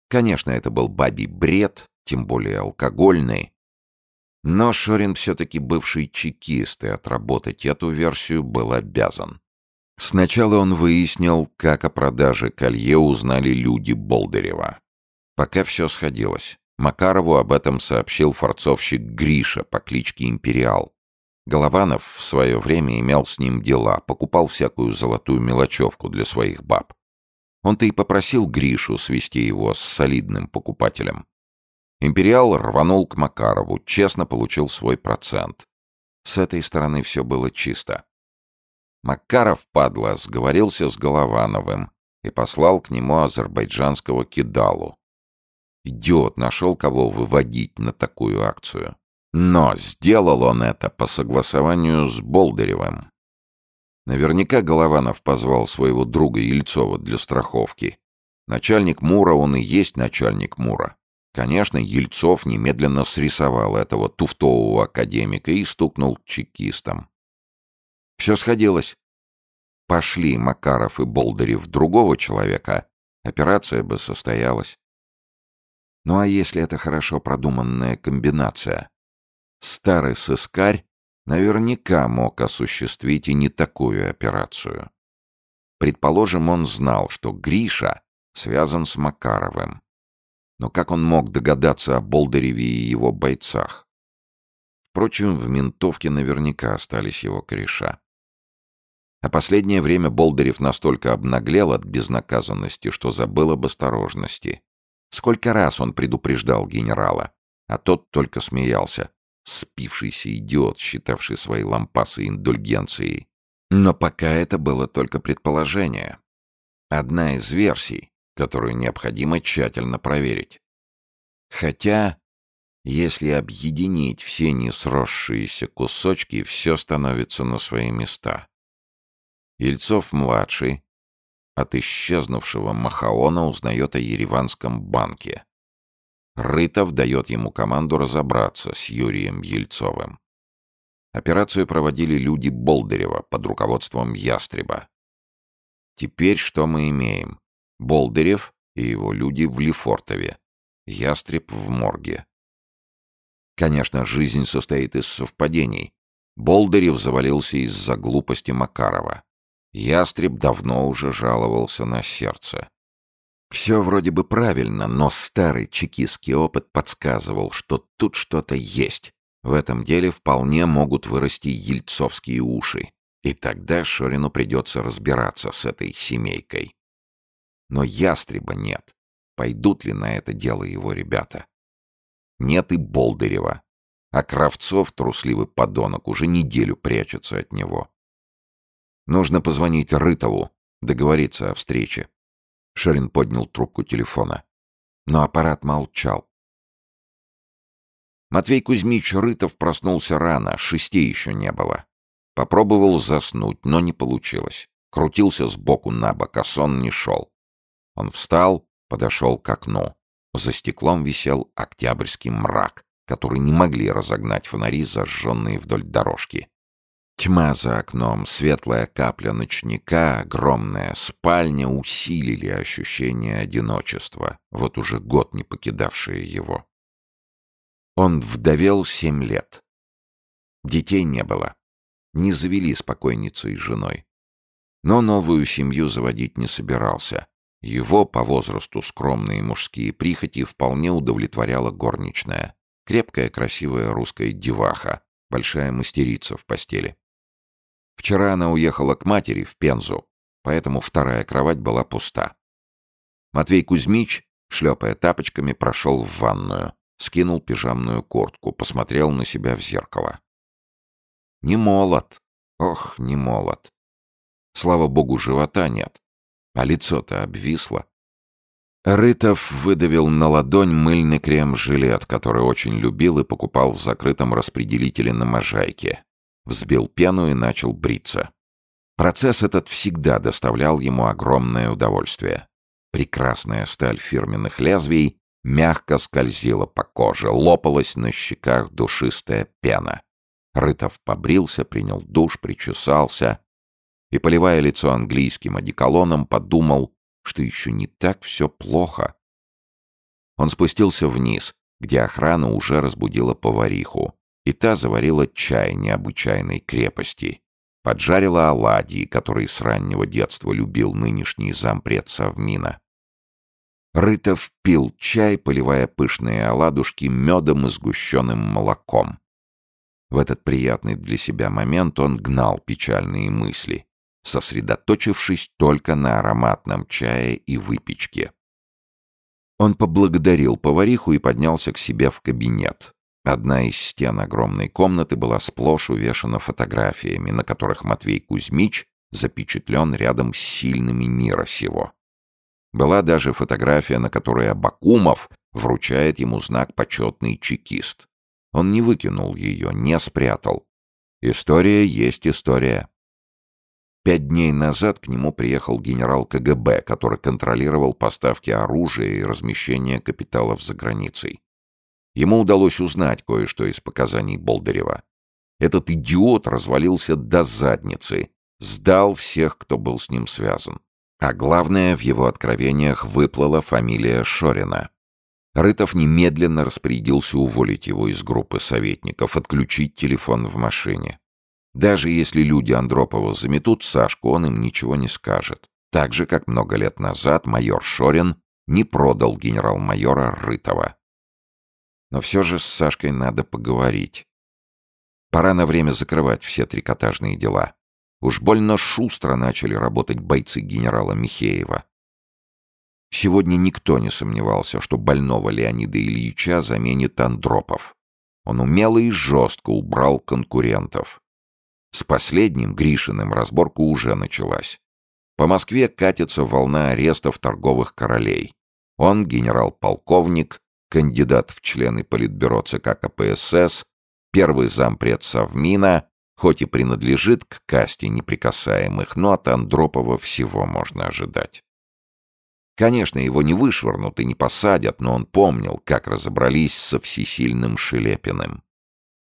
Speaker 1: Конечно, это был бабий бред, тем более алкогольный. Но Шорин все-таки бывший чекист, и отработать эту версию был обязан. Сначала он выяснил, как о продаже колье узнали люди Болдырева. Пока все сходилось. Макарову об этом сообщил форцовщик Гриша по кличке Империал. Голованов в свое время имел с ним дела, покупал всякую золотую мелочевку для своих баб. Он-то и попросил Гришу свести его с солидным покупателем. Империал рванул к Макарову, честно получил свой процент. С этой стороны все было чисто. Макаров, падла, сговорился с Головановым и послал к нему азербайджанского кидалу, Идиот нашел, кого выводить на такую акцию. Но сделал он это по согласованию с Болдыревым. Наверняка Голованов позвал своего друга Ельцова для страховки. Начальник Мура, он и есть начальник Мура. Конечно, Ельцов немедленно срисовал этого туфтового академика и стукнул чекистам. Все сходилось. Пошли Макаров и Болдырев другого человека, операция бы состоялась. Ну а если это хорошо продуманная комбинация? Старый сыскарь наверняка мог осуществить и не такую операцию. Предположим, он знал, что Гриша связан с Макаровым. Но как он мог догадаться о Болдыреве и его бойцах? Впрочем, в ментовке наверняка остались его кореша. А последнее время Болдырев настолько обнаглел от безнаказанности, что забыл об осторожности. Сколько раз он предупреждал генерала, а тот только смеялся. Спившийся идиот, считавший свои лампасы индульгенцией. Но пока это было только предположение. Одна из версий, которую необходимо тщательно проверить. Хотя, если объединить все несросшиеся кусочки, все становится на свои места. Ельцов-младший от исчезнувшего Махаона узнает о Ереванском банке. Рытов дает ему команду разобраться с Юрием Ельцовым. Операцию проводили люди Болдырева под руководством Ястреба. Теперь что мы имеем? Болдырев и его люди в Лефортове. Ястреб в морге. Конечно, жизнь состоит из совпадений. Болдырев завалился из-за глупости Макарова. Ястреб давно уже жаловался на сердце. Все вроде бы правильно, но старый чекистский опыт подсказывал, что тут что-то есть. В этом деле вполне могут вырасти ельцовские уши. И тогда Шорину придется разбираться с этой семейкой. Но ястреба нет. Пойдут ли на это дело его ребята? Нет и Болдырева. А Кравцов, трусливый подонок, уже неделю прячется от него. Нужно позвонить Рытову, договориться о встрече. Шорин поднял трубку телефона. Но аппарат молчал. Матвей Кузьмич Рытов проснулся рано, шести еще не было. Попробовал заснуть, но не получилось. Крутился сбоку на бок, а сон не шел. Он встал, подошел к окну. За стеклом висел октябрьский мрак, который не могли разогнать фонари, зажженные вдоль дорожки. Тьма за окном, светлая капля ночника, огромная спальня усилили ощущение одиночества, вот уже год не покидавшее его. Он вдовел семь лет. Детей не было. Не завели с покойницей и женой. Но новую семью заводить не собирался. Его по возрасту скромные мужские прихоти вполне удовлетворяла горничная. Крепкая, красивая русская деваха, большая мастерица в постели. Вчера она уехала к матери в Пензу, поэтому вторая кровать была пуста. Матвей Кузьмич, шлепая тапочками, прошел в ванную, скинул пижамную куртку, посмотрел на себя в зеркало. Не молод. Ох, не молод. Слава богу, живота нет. А лицо-то обвисло. Рытов выдавил на ладонь мыльный крем-жилет, который очень любил и покупал в закрытом распределителе на Можайке взбил пену и начал бриться. Процесс этот всегда доставлял ему огромное удовольствие. Прекрасная сталь фирменных лезвий мягко скользила по коже, лопалась на щеках душистая пена. Рытов побрился, принял душ, причесался и, поливая лицо английским одеколоном, подумал, что еще не так все плохо. Он спустился вниз, где охрана уже разбудила повариху, и та заварила чай необычайной крепости. Поджарила оладьи, которые с раннего детства любил нынешний зампред Совмина. Рытов пил чай, поливая пышные оладушки медом и сгущенным молоком. В этот приятный для себя момент он гнал печальные мысли, сосредоточившись только на ароматном чае и выпечке. Он поблагодарил повариху и поднялся к себе в кабинет. Одна из стен огромной комнаты была сплошь увешана фотографиями, на которых Матвей Кузьмич запечатлен рядом с сильными мира сего. Была даже фотография, на которой Абакумов вручает ему знак «почетный чекист». Он не выкинул ее, не спрятал. История есть история. Пять дней назад к нему приехал генерал КГБ, который контролировал поставки оружия и размещение капиталов за границей. Ему удалось узнать кое-что из показаний Болдырева. Этот идиот развалился до задницы, сдал всех, кто был с ним связан. А главное, в его откровениях выплыла фамилия Шорина. Рытов немедленно распорядился уволить его из группы советников, отключить телефон в машине. Даже если люди Андропова заметут Сашку, он им ничего не скажет. Так же, как много лет назад майор Шорин не продал генерал-майора Рытова. Но все же с Сашкой надо поговорить. Пора на время закрывать все трикотажные дела. Уж больно шустро начали работать бойцы генерала Михеева. Сегодня никто не сомневался, что больного Леонида Ильича заменит Андропов. Он умело и жестко убрал конкурентов. С последним, Гришиным, разборка уже началась. По Москве катится волна арестов торговых королей. Он генерал-полковник, кандидат в члены Политбюро ЦК КПСС, первый зампред Совмина, хоть и принадлежит к касте неприкасаемых, но от Андропова всего можно ожидать. Конечно, его не вышвырнут и не посадят, но он помнил, как разобрались со всесильным Шелепиным.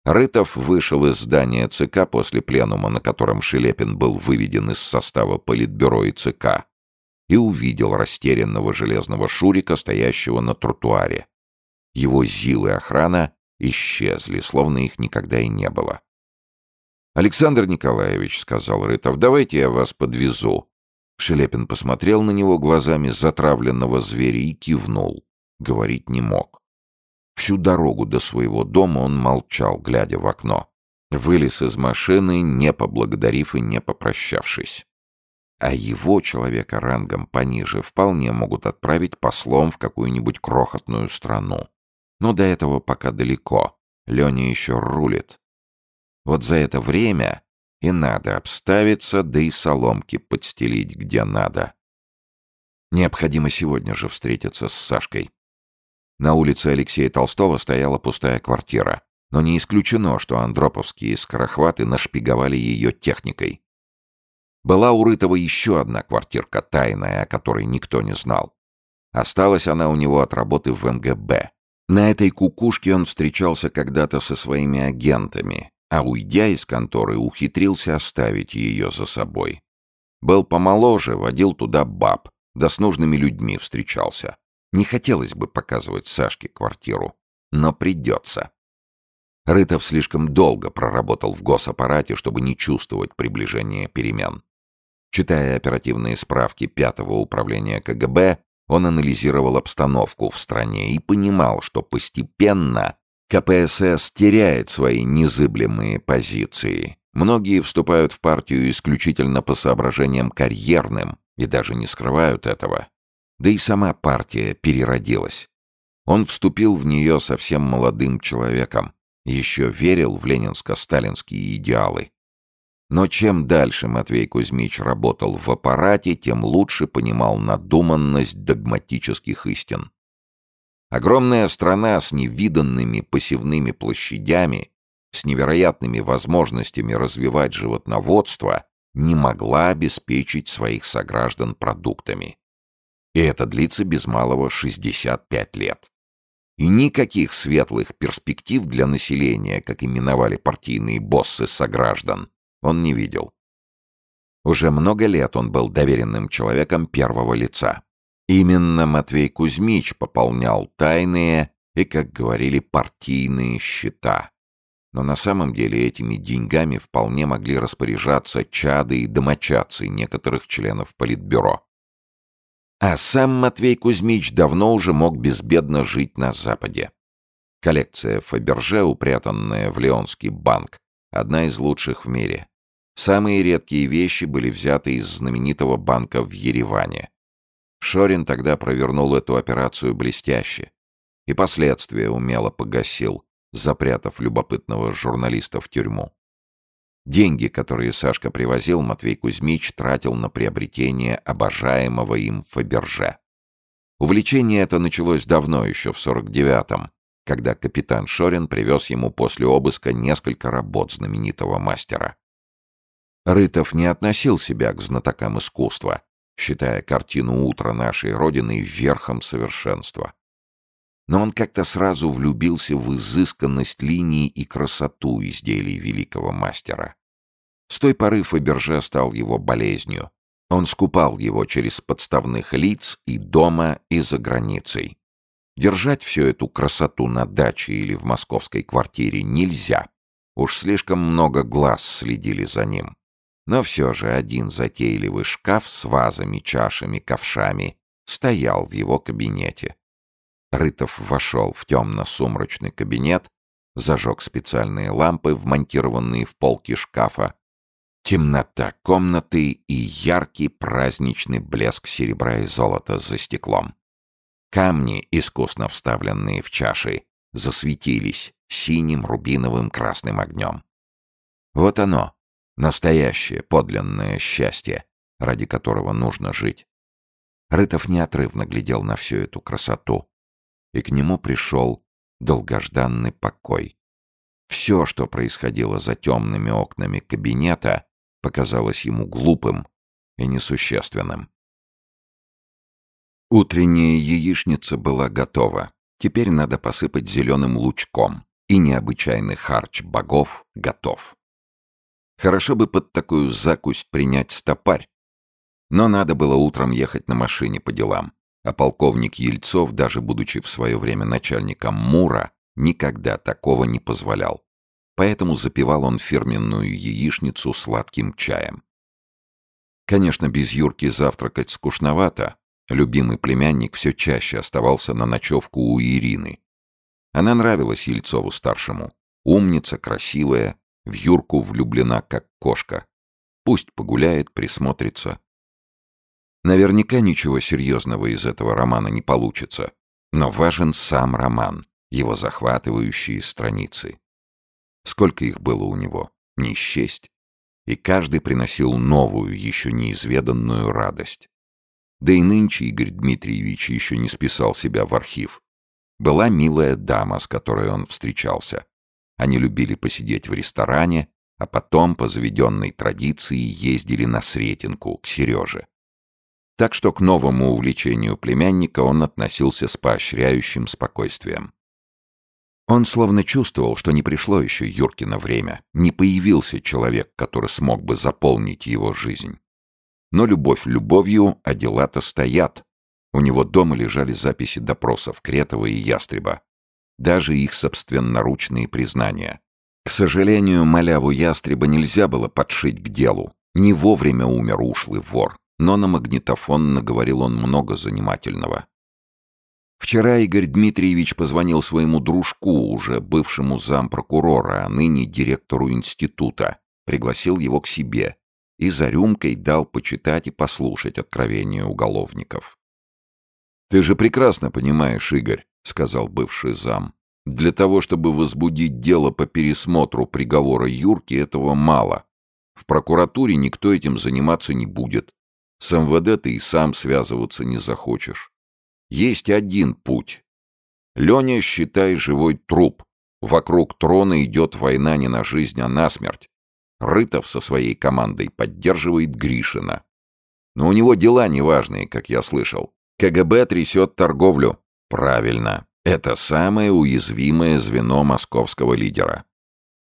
Speaker 1: Рытов вышел из здания ЦК после пленума, на котором Шелепин был выведен из состава Политбюро и ЦК, и увидел растерянного железного Шурика, стоящего на тротуаре. Его ЗИЛ и охрана исчезли, словно их никогда и не было. «Александр Николаевич», — сказал Рытов, — «давайте я вас подвезу». Шелепин посмотрел на него глазами затравленного зверя и кивнул. Говорить не мог. Всю дорогу до своего дома он молчал, глядя в окно. Вылез из машины, не поблагодарив и не попрощавшись. А его, человека рангом пониже, вполне могут отправить послом в какую-нибудь крохотную страну. Но до этого пока далеко. Леня еще рулит. Вот за это время и надо обставиться, да и соломки подстелить где надо. Необходимо сегодня же встретиться с Сашкой. На улице Алексея Толстого стояла пустая квартира, но не исключено, что андроповские скорохваты нашпиговали ее техникой. Была у Рытова еще одна квартирка тайная, о которой никто не знал. Осталась она у него от работы в МГБ. На этой кукушке он встречался когда-то со своими агентами, а уйдя из конторы, ухитрился оставить ее за собой. Был помоложе, водил туда баб, да с нужными людьми встречался. Не хотелось бы показывать Сашке квартиру, но придется. Рытов слишком долго проработал в госаппарате, чтобы не чувствовать приближения перемен. Читая оперативные справки пятого управления КГБ, он анализировал обстановку в стране и понимал, что постепенно КПСС теряет свои незыблемые позиции. Многие вступают в партию исключительно по соображениям карьерным и даже не скрывают этого. Да и сама партия переродилась. Он вступил в нее совсем молодым человеком, еще верил в ленинско-сталинские идеалы. Но чем дальше Матвей Кузьмич работал в аппарате, тем лучше понимал надуманность догматических истин. Огромная страна с невиданными посевными площадями, с невероятными возможностями развивать животноводство, не могла обеспечить своих сограждан продуктами. И это длится без малого 65 лет. И никаких светлых перспектив для населения, как именовали партийные боссы сограждан, он не видел. Уже много лет он был доверенным человеком первого лица. Именно Матвей Кузьмич пополнял тайные и, как говорили, партийные счета. Но на самом деле этими деньгами вполне могли распоряжаться чады и домочадцы некоторых членов Политбюро. А сам Матвей Кузьмич давно уже мог безбедно жить на Западе. Коллекция Фаберже, упрятанная в Леонский банк, одна из лучших в мире. Самые редкие вещи были взяты из знаменитого банка в Ереване. Шорин тогда провернул эту операцию блестяще и последствия умело погасил, запрятав любопытного журналиста в тюрьму. Деньги, которые Сашка привозил, Матвей Кузьмич тратил на приобретение обожаемого им Фаберже. Увлечение это началось давно, еще в 49-м, когда капитан Шорин привез ему после обыска несколько работ знаменитого мастера. Рытов не относил себя к знатокам искусства, считая картину утра нашей Родины верхом совершенства. Но он как-то сразу влюбился в изысканность линий и красоту изделий великого мастера. С той поры Фаберже стал его болезнью. Он скупал его через подставных лиц и дома, и за границей. Держать всю эту красоту на даче или в московской квартире нельзя. Уж слишком много глаз следили за ним. Но все же один затейливый шкаф с вазами, чашами, ковшами стоял в его кабинете. Рытов вошел в темно-сумрачный кабинет, зажег специальные лампы, вмонтированные в полки шкафа. Темнота комнаты и яркий праздничный блеск серебра и золота за стеклом. Камни, искусно вставленные в чаши, засветились синим, рубиновым, красным огнем. Вот оно, Настоящее, подлинное счастье, ради которого нужно жить. Рытов неотрывно глядел на всю эту красоту, и к нему пришел долгожданный покой. Все, что происходило за темными окнами кабинета, показалось ему глупым и несущественным. Утренняя яичница была готова. Теперь надо посыпать зеленым лучком, и необычайный харч богов готов. Хорошо бы под такую закусь принять стопарь. Но надо было утром ехать на машине по делам. А полковник Ельцов, даже будучи в свое время начальником МУРа, никогда такого не позволял. Поэтому запивал он фирменную яичницу сладким чаем. Конечно, без Юрки завтракать скучновато. Любимый племянник все чаще оставался на ночевку у Ирины. Она нравилась Ельцову-старшему. Умница, красивая, В Юрку влюблена, как кошка. Пусть погуляет, присмотрится. Наверняка ничего серьезного из этого романа не получится. Но важен сам роман, его захватывающие страницы. Сколько их было у него? Не счесть. И каждый приносил новую, еще неизведанную радость. Да и нынче Игорь Дмитриевич еще не списал себя в архив. Была милая дама, с которой он встречался. Они любили посидеть в ресторане, а потом, по заведенной традиции, ездили на Сретенку, к Сереже. Так что к новому увлечению племянника он относился с поощряющим спокойствием. Он словно чувствовал, что не пришло еще Юркино время, не появился человек, который смог бы заполнить его жизнь. Но любовь любовью, а дела-то стоят. У него дома лежали записи допросов Кретова и Ястреба даже их собственноручные признания. К сожалению, маляву ястреба нельзя было подшить к делу. Не вовремя умер ушлый вор, но на магнитофон наговорил он много занимательного. Вчера Игорь Дмитриевич позвонил своему дружку, уже бывшему зампрокурора, а ныне директору института, пригласил его к себе и за рюмкой дал почитать и послушать откровения уголовников. «Ты же прекрасно понимаешь, Игорь, сказал бывший зам. Для того, чтобы возбудить дело по пересмотру приговора Юрки, этого мало. В прокуратуре никто этим заниматься не будет. С МВД ты и сам связываться не захочешь. Есть один путь. Леня, считай, живой труп. Вокруг трона идет война не на жизнь, а на смерть. Рытов со своей командой поддерживает Гришина. Но у него дела неважные, как я слышал. КГБ трясет торговлю. Правильно, это самое уязвимое звено московского лидера.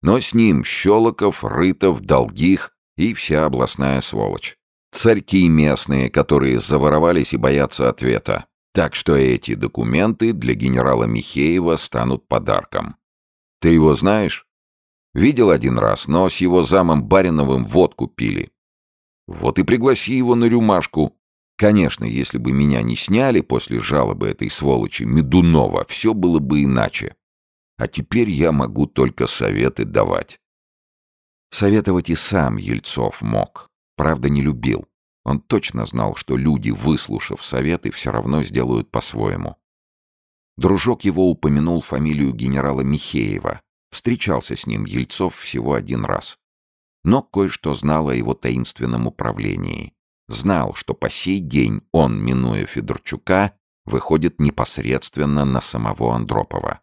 Speaker 1: Но с ним Щелоков, Рытов, Долгих и вся областная сволочь. Царьки местные, которые заворовались и боятся ответа. Так что эти документы для генерала Михеева станут подарком. Ты его знаешь? Видел один раз, но с его замом Бариновым водку пили. Вот и пригласи его на рюмашку. Конечно, если бы меня не сняли после жалобы этой сволочи Медунова, все было бы иначе. А теперь я могу только советы давать. Советовать и сам Ельцов мог. Правда, не любил. Он точно знал, что люди, выслушав советы, все равно сделают по-своему. Дружок его упомянул фамилию генерала Михеева. Встречался с ним Ельцов всего один раз. Но кое-что знал о его таинственном управлении. Знал, что по сей день он, минуя Федорчука, выходит непосредственно на самого Андропова.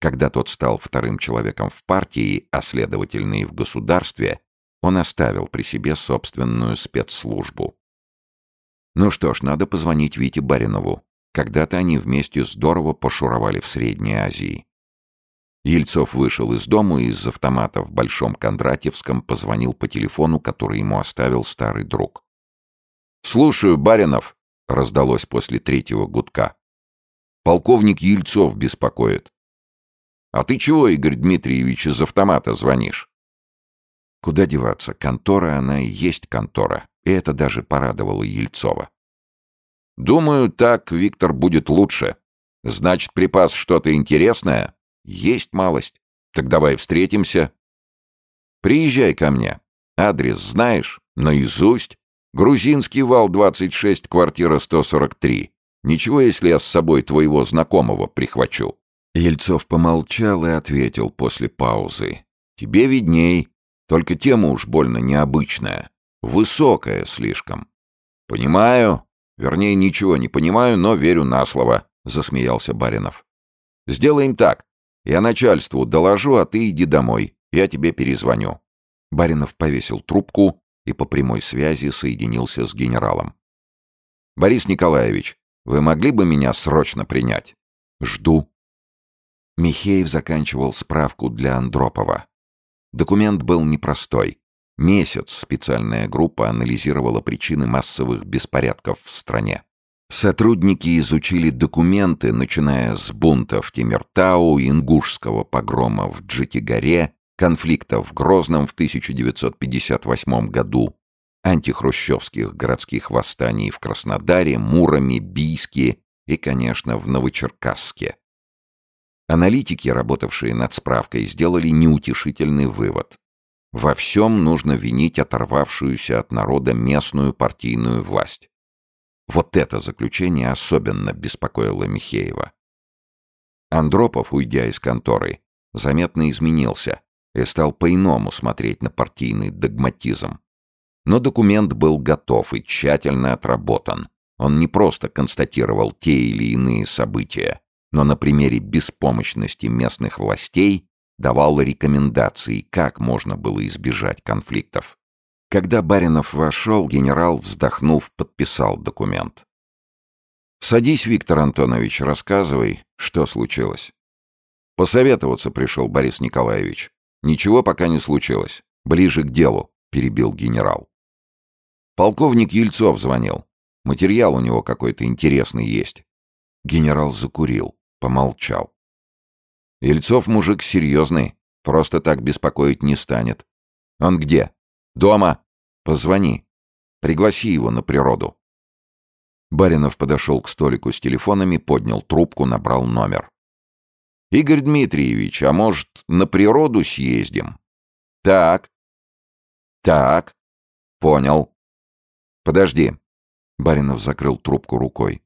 Speaker 1: Когда тот стал вторым человеком в партии, а следовательно и в государстве, он оставил при себе собственную спецслужбу. Ну что ж, надо позвонить Вите Баринову. Когда-то они вместе здорово пошуровали в Средней Азии. Ельцов вышел из дома и из автомата в Большом Кондратьевском позвонил по телефону, который ему оставил старый друг. «Слушаю, Баринов», — раздалось после третьего гудка. «Полковник Ельцов беспокоит». «А ты чего, Игорь Дмитриевич, из автомата звонишь?» Куда деваться, контора она и есть контора, и это даже порадовало Ельцова. «Думаю, так, Виктор, будет лучше. Значит, припас что-то интересное?» «Есть малость. Так давай встретимся». «Приезжай ко мне. Адрес знаешь? Наизусть?» Грузинский вал 26, квартира 143. Ничего, если я с собой твоего знакомого прихвачу?» Ельцов помолчал и ответил после паузы. «Тебе видней. Только тема уж больно необычная. Высокая слишком». «Понимаю. Вернее, ничего не понимаю, но верю на слово», — засмеялся Баринов. «Сделаем так. Я начальству доложу, а ты иди домой. Я тебе перезвоню». Баринов повесил трубку и по прямой связи соединился с генералом. «Борис Николаевич, вы могли бы меня срочно принять?» «Жду». Михеев заканчивал справку для Андропова. Документ был непростой. Месяц специальная группа анализировала причины массовых беспорядков в стране. Сотрудники изучили документы, начиная с бунта в Тимиртау, ингушского погрома в Джитигаре, конфликта в Грозном в 1958 году, антихрущевских городских восстаний в Краснодаре, Муроме, Бийске и, конечно, в Новочеркасске. Аналитики, работавшие над справкой, сделали неутешительный вывод. Во всем нужно винить оторвавшуюся от народа местную партийную власть. Вот это заключение особенно беспокоило Михеева. Андропов, уйдя из конторы, заметно изменился и стал по-иному смотреть на партийный догматизм. Но документ был готов и тщательно отработан. Он не просто констатировал те или иные события, но на примере беспомощности местных властей давал рекомендации, как можно было избежать конфликтов. Когда Баринов вошел, генерал, вздохнув, подписал документ. «Садись, Виктор Антонович, рассказывай, что случилось». «Посоветоваться пришел Борис Николаевич. Ничего пока не случилось. Ближе к делу», — перебил генерал. Полковник Ельцов звонил. Материал у него какой-то интересный есть. Генерал закурил, помолчал. Ельцов мужик серьезный, просто так беспокоить не станет. Он где? Дома? Позвони. Пригласи его на природу. Баринов подошел к столику с телефонами, поднял трубку, набрал номер. «Игорь Дмитриевич, а может, на природу съездим?» «Так». «Так». «Понял». «Подожди». Баринов закрыл трубку рукой.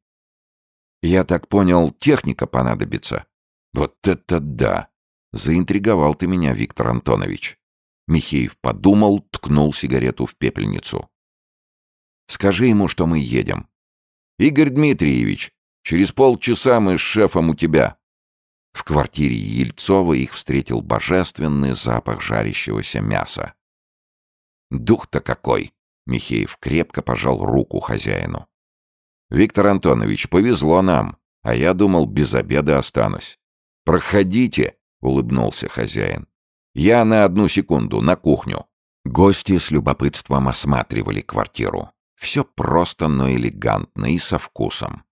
Speaker 1: «Я так понял, техника понадобится». «Вот это да!» «Заинтриговал ты меня, Виктор Антонович». Михеев подумал, ткнул сигарету в пепельницу. «Скажи ему, что мы едем». «Игорь Дмитриевич, через полчаса мы с шефом у тебя». В квартире Ельцова их встретил божественный запах жарящегося мяса. «Дух-то какой!» — Михеев крепко пожал руку хозяину. «Виктор Антонович, повезло нам, а я думал, без обеда останусь». «Проходите», — улыбнулся хозяин. «Я на одну секунду, на кухню». Гости с любопытством осматривали квартиру. Все просто, но элегантно и со вкусом.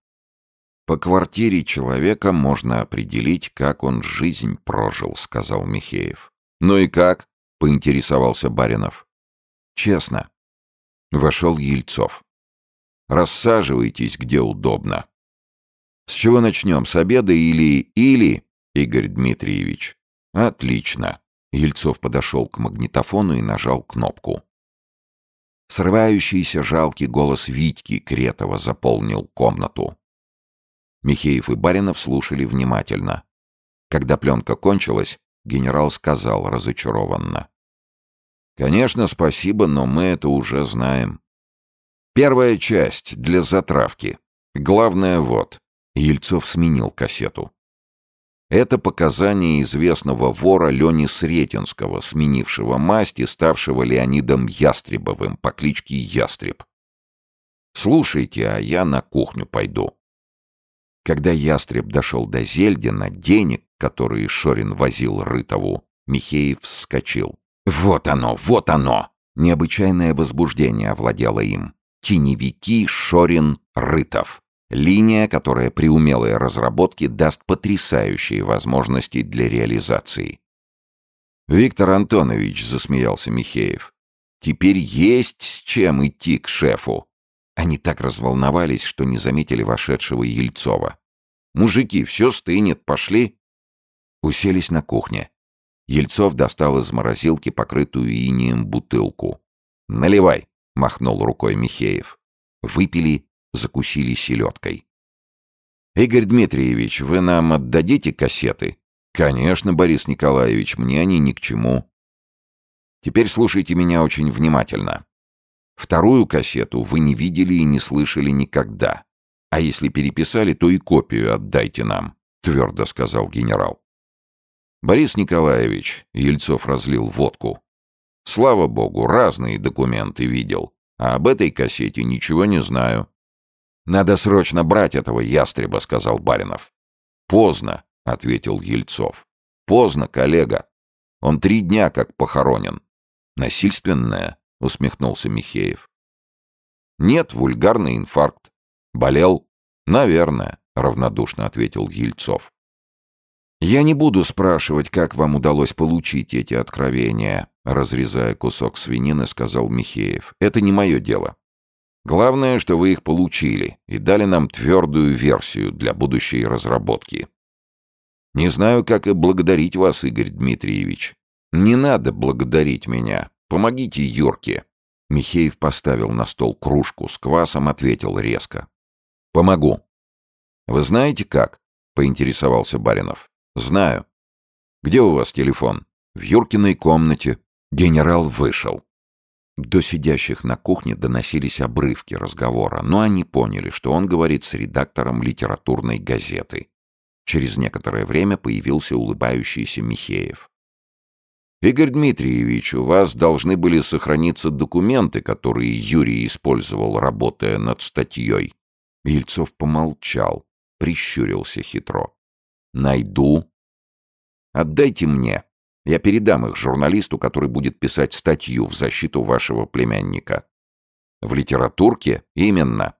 Speaker 1: «По квартире человека можно определить, как он жизнь прожил», — сказал Михеев. «Ну и как?» — поинтересовался Баринов. «Честно». Вошел Ельцов. «Рассаживайтесь, где удобно». «С чего начнем? С обеда или... или...» Игорь Дмитриевич. Отлично. Ельцов подошел к магнитофону и нажал кнопку. Срывающийся жалкий голос Витьки Кретова заполнил комнату. Михеев и Баринов слушали внимательно. Когда пленка кончилась, генерал сказал разочарованно. «Конечно, спасибо, но мы это уже знаем. Первая часть для затравки. Главное вот». Ельцов сменил кассету. Это показания известного вора Лени Сретенского, сменившего масть и ставшего Леонидом Ястребовым по кличке Ястреб. «Слушайте, а я на кухню пойду». Когда Ястреб дошел до Зельдина, денег, которые Шорин возил Рытову, Михеев вскочил. «Вот оно, вот оно!» Необычайное возбуждение овладело им. Теневики, Шорин, Рытов. Линия, которая при умелой разработке даст потрясающие возможности для реализации. «Виктор Антонович», — засмеялся Михеев, — «теперь есть с чем идти к шефу». Они так разволновались, что не заметили вошедшего Ельцова. «Мужики, все стынет, пошли». Уселись на кухне. Ельцов достал из морозилки покрытую инием бутылку. «Наливай», — махнул рукой Михеев. Выпили закусили селедкой. «Игорь Дмитриевич, вы нам отдадите кассеты?» «Конечно, Борис Николаевич, мне они ни к чему». «Теперь слушайте меня очень внимательно. Вторую кассету вы не видели и не слышали никогда. А если переписали, то и копию отдайте нам», — твердо сказал генерал. «Борис Николаевич», — Ельцов разлил водку, — «слава богу, разные документы видел, а об этой кассете ничего не знаю. «Надо срочно брать этого ястреба», — сказал Баринов. «Поздно», — ответил Ельцов. «Поздно, коллега. Он три дня как похоронен». «Насильственное?» — усмехнулся Михеев. «Нет, вульгарный инфаркт. Болел?» «Наверное», — равнодушно ответил Ельцов. «Я не буду спрашивать, как вам удалось получить эти откровения», — разрезая кусок свинины, сказал Михеев. «Это не мое дело. Главное, что вы их получили и дали нам твердую версию для будущей разработки. Не знаю, как и благодарить вас, Игорь Дмитриевич. «Не надо благодарить меня. Помогите Юрке». Михеев поставил на стол кружку с квасом, ответил резко. «Помогу». «Вы знаете как?» — поинтересовался Баринов. «Знаю». «Где у вас телефон?» «В Юркиной комнате». Генерал вышел. До сидящих на кухне доносились обрывки разговора, но они поняли, что он говорит с редактором литературной газеты. Через некоторое время появился улыбающийся Михеев. «Игорь Дмитриевич, у вас должны были сохраниться документы, которые Юрий использовал, работая над статьей». Ельцов помолчал, прищурился хитро. «Найду. Отдайте мне. Я передам их журналисту, который будет писать статью в защиту вашего племянника». «В литературке? Именно».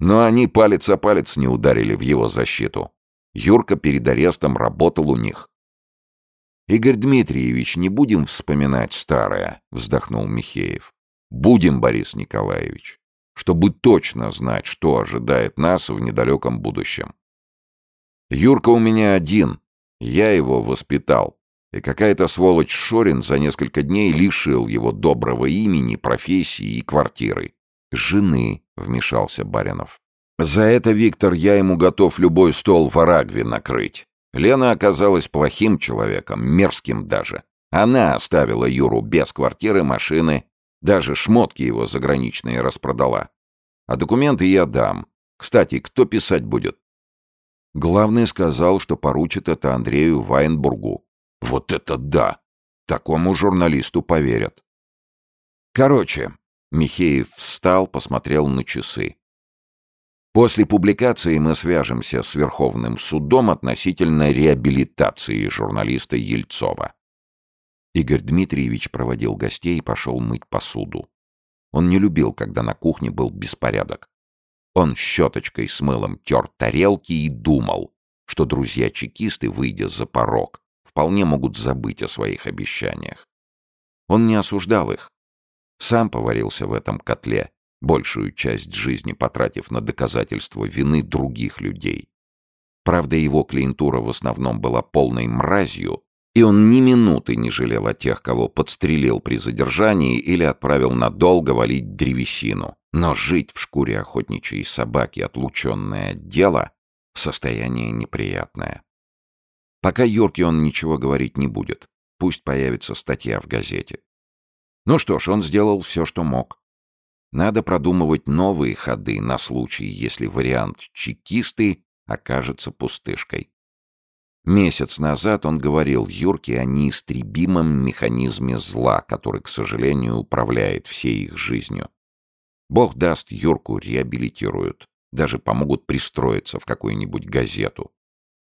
Speaker 1: Но они палец о палец не ударили в его защиту. Юрка перед арестом работал у них. «Игорь Дмитриевич, не будем вспоминать старое», — вздохнул Михеев. «Будем, Борис Николаевич, чтобы точно знать, что ожидает нас в недалеком будущем. Юрка у меня один, я его воспитал, и какая-то сволочь Шорин за несколько дней лишил его доброго имени, профессии и квартиры. Жены, — вмешался Баринов. За это, Виктор, я ему готов любой стол в Арагве накрыть. Лена оказалась плохим человеком, мерзким даже. Она оставила Юру без квартиры, машины, даже шмотки его заграничные распродала. А документы я дам. Кстати, кто писать будет? Главный сказал, что поручит это Андрею Вайнбургу. Вот это да! Такому журналисту поверят. Короче, Михеев встал, посмотрел на часы. После публикации мы свяжемся с Верховным судом относительно реабилитации журналиста Ельцова. Игорь Дмитриевич проводил гостей и пошел мыть посуду. Он не любил, когда на кухне был беспорядок. Он щеточкой с мылом тер тарелки и думал, что друзья-чекисты, выйдя за порог, вполне могут забыть о своих обещаниях. Он не осуждал их. Сам поварился в этом котле большую часть жизни потратив на доказательство вины других людей. Правда, его клиентура в основном была полной мразью, и он ни минуты не жалел о тех, кого подстрелил при задержании или отправил надолго валить древесину. Но жить в шкуре охотничьей собаки, отлученное от дела, состояние неприятное. Пока Юрке он ничего говорить не будет. Пусть появится статья в газете. Ну что ж, он сделал все, что мог. Надо продумывать новые ходы на случай, если вариант «чекисты» окажется пустышкой. Месяц назад он говорил Юрке о неистребимом механизме зла, который, к сожалению, управляет всей их жизнью. Бог даст, Юрку реабилитируют, даже помогут пристроиться в какую-нибудь газету.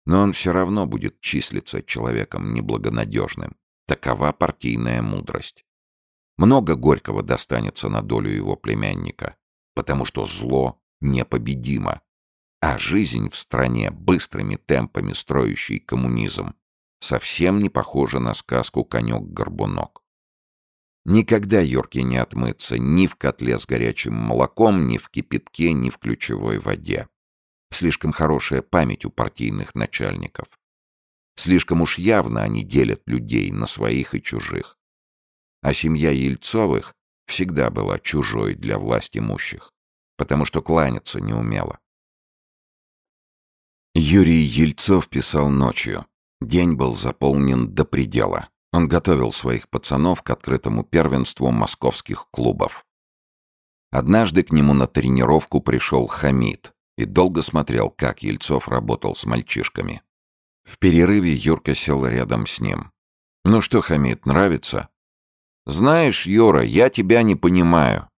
Speaker 1: Но он все равно будет числиться человеком неблагонадежным. Такова партийная мудрость. Много горького достанется на долю его племянника, потому что зло непобедимо. А жизнь в стране, быстрыми темпами строящий коммунизм, совсем не похожа на сказку «Конек-горбунок». Никогда Йорке не отмыться ни в котле с горячим молоком, ни в кипятке, ни в ключевой воде. Слишком хорошая память у партийных начальников. Слишком уж явно они делят людей на своих и чужих а семья Ельцовых всегда была чужой для власть имущих, потому что кланяться не умела. Юрий Ельцов писал ночью. День был заполнен до предела. Он готовил своих пацанов к открытому первенству московских клубов. Однажды к нему на тренировку пришел Хамид и долго смотрел, как Ельцов работал с мальчишками. В перерыве Юрка сел рядом с ним. «Ну что, Хамид, нравится?» «Знаешь, Йора, я тебя не понимаю.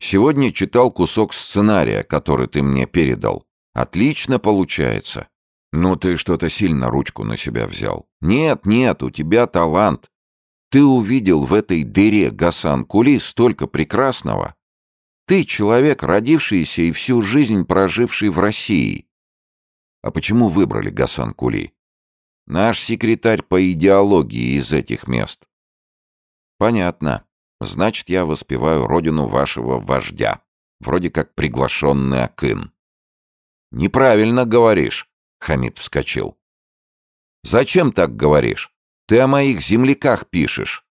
Speaker 1: Сегодня читал кусок сценария, который ты мне передал. Отлично получается. Ну ты что-то сильно ручку на себя взял. Нет, нет, у тебя талант. Ты увидел в этой дыре Гасан Кули столько прекрасного. Ты человек, родившийся и всю жизнь проживший в России. А почему выбрали Гасан Кули? Наш секретарь по идеологии из этих мест. «Понятно. Значит, я воспеваю родину вашего вождя. Вроде как приглашенный Акын». «Неправильно говоришь», — Хамид вскочил. «Зачем так говоришь? Ты о моих земляках пишешь.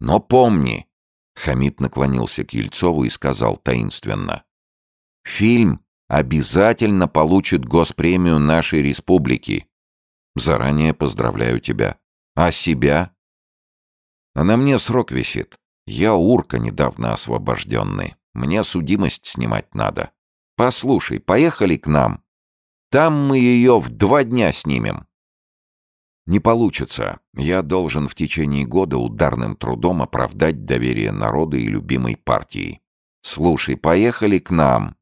Speaker 1: Но помни, Хамид наклонился к Ельцову и сказал таинственно. «Фильм обязательно получит госпремию нашей республики. Заранее поздравляю тебя. А себя?» «А на мне срок висит. Я урка, недавно освобожденный. Мне судимость снимать надо. Послушай, поехали к нам. Там мы ее в два дня снимем». Не получится. Я должен в течение года ударным трудом оправдать доверие народа и любимой партии. Слушай, поехали к нам.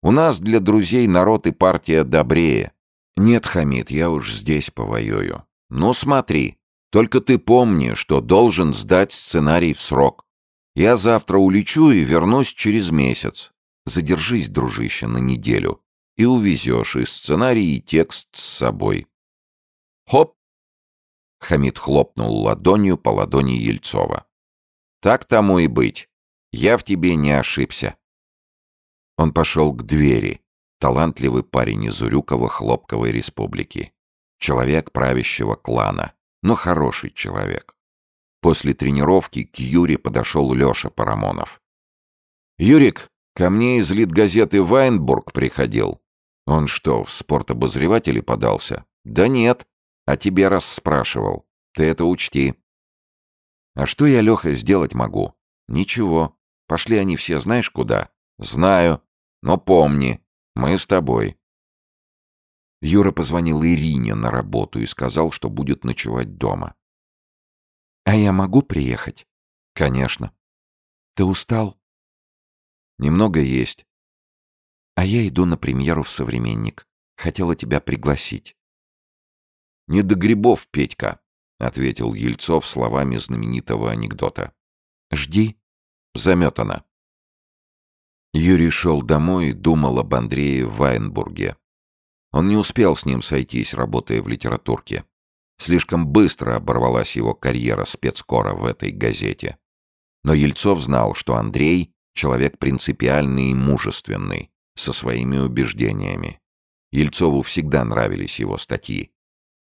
Speaker 1: У нас для друзей народ и партия добрее. Нет, Хамид, я уж здесь повоюю. Ну смотри, только ты помни, что должен сдать сценарий в срок. Я завтра улечу и вернусь через месяц. Задержись, дружище, на неделю. И увезешь и сценарий, и текст с собой. Хоп! Хамид хлопнул ладонью по ладони Ельцова. Так тому и быть. Я в тебе не ошибся. Он пошел к двери. Талантливый парень из Урюкова Хлопковой республики. Человек правящего клана, но хороший человек. После тренировки к Юре подошел Леша Парамонов. «Юрик, ко мне из литгазеты «Вайнбург» приходил. Он что, в спортобозреватели подался?» «Да нет, а тебе раз спрашивал. Ты это учти. А что я, Леха, сделать могу? Ничего. Пошли они все знаешь куда? Знаю. Но помни, мы с тобой. Юра позвонил Ирине на работу и сказал, что будет ночевать дома. «А я могу приехать?» «Конечно». «Ты устал?» «Немного есть». «А я иду на премьеру в «Современник». Хотела тебя пригласить. «Не до грибов, Петька», — ответил Ельцов словами знаменитого анекдота. «Жди». Заметано. Юрий шел домой и думал об Андрее в Вайнбурге. Он не успел с ним сойтись, работая в литературке. Слишком быстро оборвалась его карьера спецкора в этой газете. Но Ельцов знал, что Андрей — человек принципиальный и мужественный, со своими убеждениями. Ельцову всегда нравились его статьи.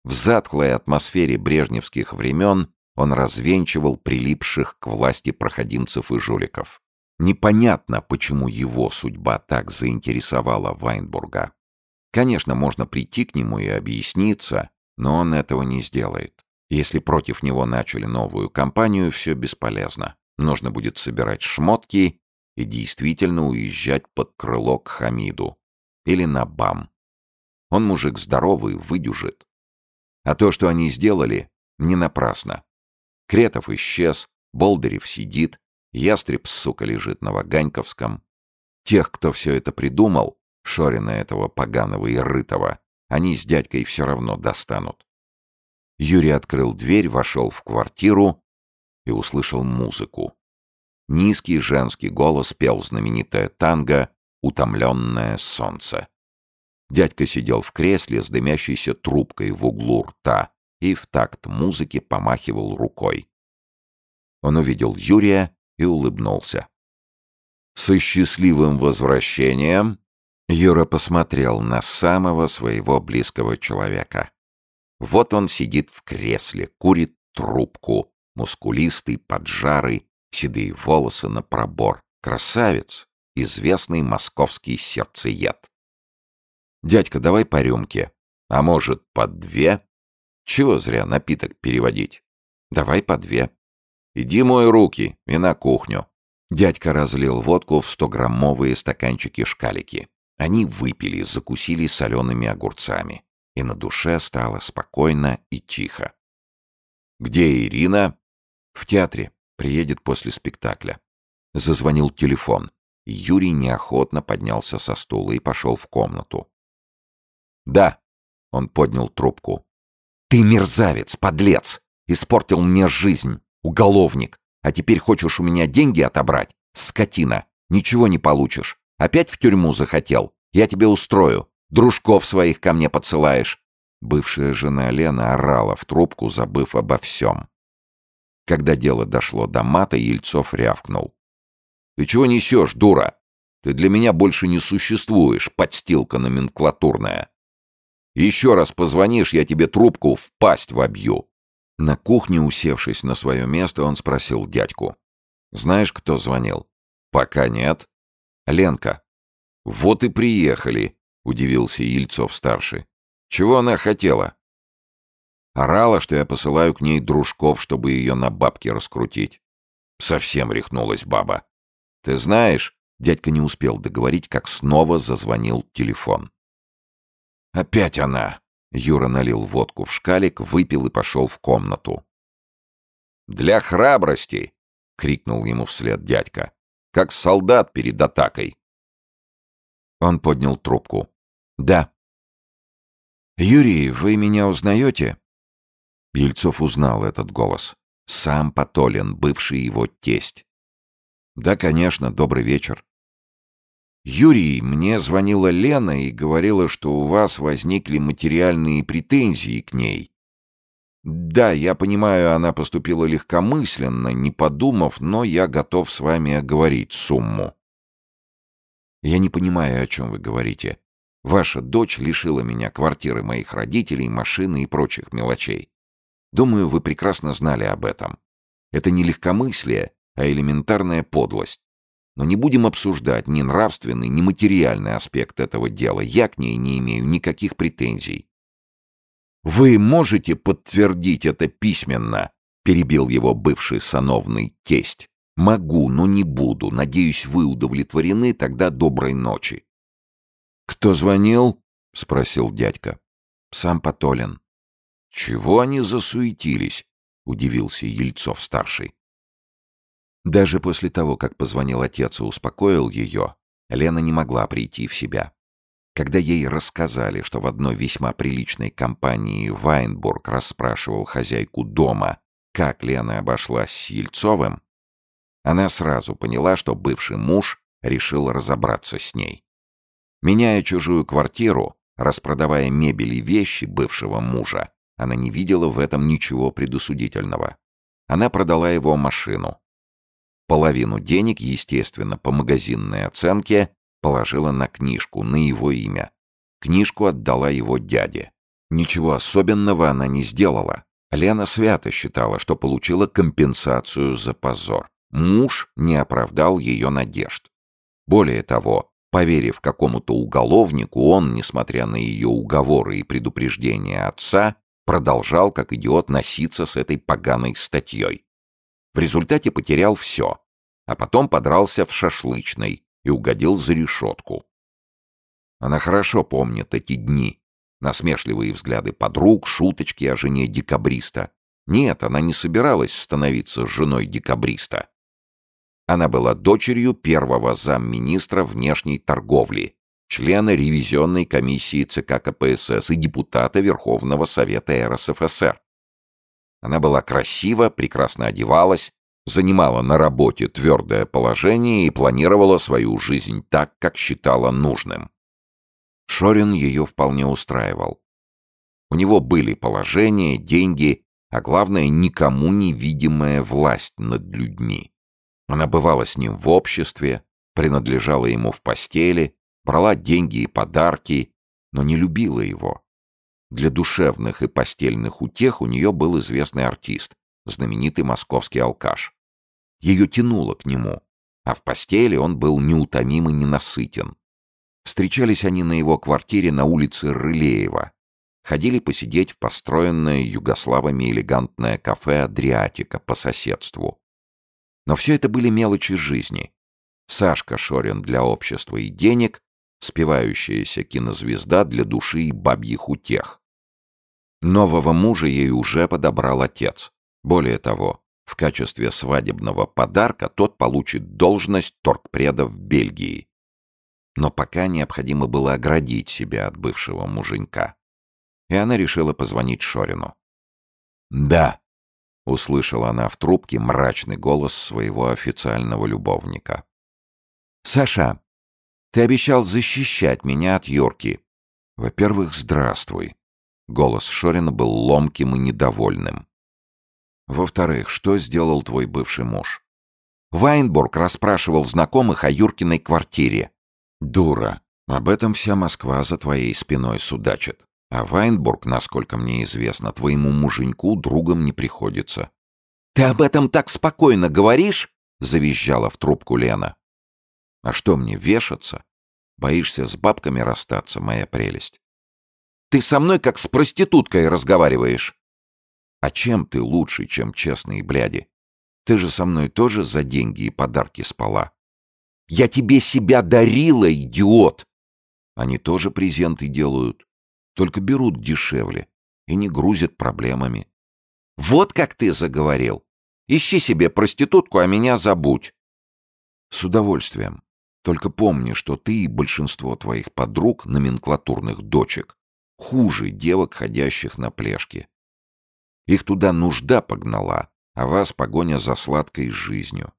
Speaker 1: В затхлой атмосфере брежневских времен он развенчивал прилипших к власти проходимцев и жуликов. Непонятно, почему его судьба так заинтересовала Вайнбурга. Конечно, можно прийти к нему и объясниться, но он этого не сделает. Если против него начали новую кампанию, все бесполезно. Нужно будет собирать шмотки и действительно уезжать под крыло к Хамиду. Или на БАМ. Он мужик здоровый, выдюжит. А то, что они сделали, не напрасно. Кретов исчез, Болдырев сидит, Ястреб, сука, лежит на Ваганьковском. Тех, кто все это придумал, Шорина этого поганого и рытого, они с дядькой все равно достанут. Юрий открыл дверь, вошел в квартиру и услышал музыку. Низкий женский голос пел знаменитое танго «Утомленное солнце». Дядька сидел в кресле с дымящейся трубкой в углу рта и в такт музыки помахивал рукой. Он увидел Юрия и улыбнулся. «Со счастливым возвращением!» Юра посмотрел на самого своего близкого человека. Вот он сидит в кресле, курит трубку, мускулистый, поджарый, седые волосы на пробор. Красавец, известный московский сердцеед. «Дядька, давай по рюмке. А может, по две? Чего зря напиток переводить? Давай по две. Иди мой руки и на кухню». Дядька разлил водку в стограммовые стаканчики-шкалики. Они выпили, закусили солеными огурцами. И на душе стало спокойно и тихо. «Где Ирина?» «В театре. Приедет после спектакля». Зазвонил телефон. Юрий неохотно поднялся со стула и пошел в комнату. «Да», — он поднял трубку. «Ты мерзавец, подлец! Испортил мне жизнь, уголовник. А теперь хочешь у меня деньги отобрать? Скотина! Ничего не получишь. Опять в тюрьму захотел? Я тебе устрою. Дружков своих ко мне подсылаешь». Бывшая жена Лена орала в трубку, забыв обо всем. Когда дело дошло до мата, Ельцов рявкнул. «Ты чего несешь, дура? Ты для меня больше не существуешь, подстилка номенклатурная. Еще раз позвонишь, я тебе трубку в пасть вобью. На кухне, усевшись на свое место, он спросил дядьку. «Знаешь, кто звонил?» «Пока нет». «Ленка». «Вот и приехали», — удивился Ельцов-старший. «Чего она хотела?» Орала, что я посылаю к ней дружков, чтобы ее на бабки раскрутить. Совсем рехнулась баба. «Ты знаешь...» — дядька не успел договорить, как снова зазвонил телефон. «Опять она!» Юра налил водку в шкалик, выпил и пошел в комнату. «Для храбрости!» — крикнул ему вслед дядька. «Как солдат перед атакой!» Он поднял трубку. «Да». «Юрий, вы меня узнаете?» Ельцов узнал этот голос. Сам Потолин, бывший его тесть. «Да, конечно, добрый вечер. «Юрий, мне звонила Лена и говорила, что у вас возникли материальные претензии к ней. Да, я понимаю, она поступила легкомысленно, не подумав, но я готов с вами оговорить сумму». «Я не понимаю, о чем вы говорите. Ваша дочь лишила меня квартиры моих родителей, машины и прочих мелочей. Думаю, вы прекрасно знали об этом. Это не легкомыслие, а элементарная подлость. Но не будем обсуждать ни нравственный, ни материальный аспект этого дела. Я к ней не имею никаких претензий. «Вы можете подтвердить это письменно?» — перебил его бывший сановный тесть. «Могу, но не буду. Надеюсь, вы удовлетворены. Тогда доброй ночи». «Кто звонил?» — спросил дядька. «Сам Потолин». «Чего они засуетились?» — удивился Ельцов-старший. Даже после того, как позвонил отец и успокоил ее, Лена не могла прийти в себя. Когда ей рассказали, что в одной весьма приличной компании Вайнбург расспрашивал хозяйку дома, как Лена обошлась с Ельцовым, она сразу поняла, что бывший муж решил разобраться с ней. Меняя чужую квартиру, распродавая мебель и вещи бывшего мужа, она не видела в этом ничего предусудительного. Она продала его машину, Половину денег, естественно, по магазинной оценке, положила на книжку, на его имя. Книжку отдала его дяде. Ничего особенного она не сделала. Лена свято считала, что получила компенсацию за позор. Муж не оправдал ее надежд. Более того, поверив какому-то уголовнику, он, несмотря на ее уговоры и предупреждения отца, продолжал, как идиот, носиться с этой поганой статьей. В результате потерял все, а потом подрался в шашлычной и угодил за решетку. Она хорошо помнит эти дни. Насмешливые взгляды подруг, шуточки о жене декабриста. Нет, она не собиралась становиться женой декабриста. Она была дочерью первого замминистра внешней торговли, члена ревизионной комиссии ЦК КПСС и депутата Верховного Совета РСФСР. Она была красива, прекрасно одевалась, занимала на работе твердое положение и планировала свою жизнь так, как считала нужным. Шорин ее вполне устраивал. У него были положение, деньги, а главное, никому невидимая власть над людьми. Она бывала с ним в обществе, принадлежала ему в постели, брала деньги и подарки, но не любила его. Для душевных и постельных утех у нее был известный артист, знаменитый московский алкаш. Ее тянуло к нему, а в постели он был неутомим и ненасытен. Встречались они на его квартире на улице Рылеева. Ходили посидеть в построенное югославами элегантное кафе «Адриатика» по соседству. Но все это были мелочи жизни. Сашка Шорин для общества и денег, спевающаяся кинозвезда для души и бабьих утех. Нового мужа ей уже подобрал отец. Более того, в качестве свадебного подарка тот получит должность торгпреда в Бельгии. Но пока необходимо было оградить себя от бывшего муженька. И она решила позвонить Шорину. «Да», — услышала она в трубке мрачный голос своего официального любовника. «Саша, ты обещал защищать меня от Йорки. Во-первых, здравствуй. Голос Шорина был ломким и недовольным. «Во-вторых, что сделал твой бывший муж?» Вайнбург расспрашивал знакомых о Юркиной квартире. «Дура. Об этом вся Москва за твоей спиной судачит. А Вайнбург, насколько мне известно, твоему муженьку другом не приходится.
Speaker 2: «Ты об этом так спокойно говоришь?» — завизжала в трубку Лена.
Speaker 1: «А что мне, вешаться? Боишься с бабками расстаться, моя прелесть?»
Speaker 2: «Ты со мной как с проституткой разговариваешь».
Speaker 1: «А чем ты лучше, чем честные бляди? Ты же со мной тоже за деньги и подарки спала».
Speaker 2: «Я тебе себя дарила, идиот!»
Speaker 1: «Они тоже презенты делают, только берут дешевле и не грузят проблемами».
Speaker 2: «Вот как ты заговорил! Ищи себе проститутку, а меня забудь!»
Speaker 1: «С удовольствием. Только помни, что ты и большинство твоих подруг, номенклатурных дочек, хуже девок, ходящих на плешки. Их туда нужда погнала, а вас погоня за сладкой жизнью.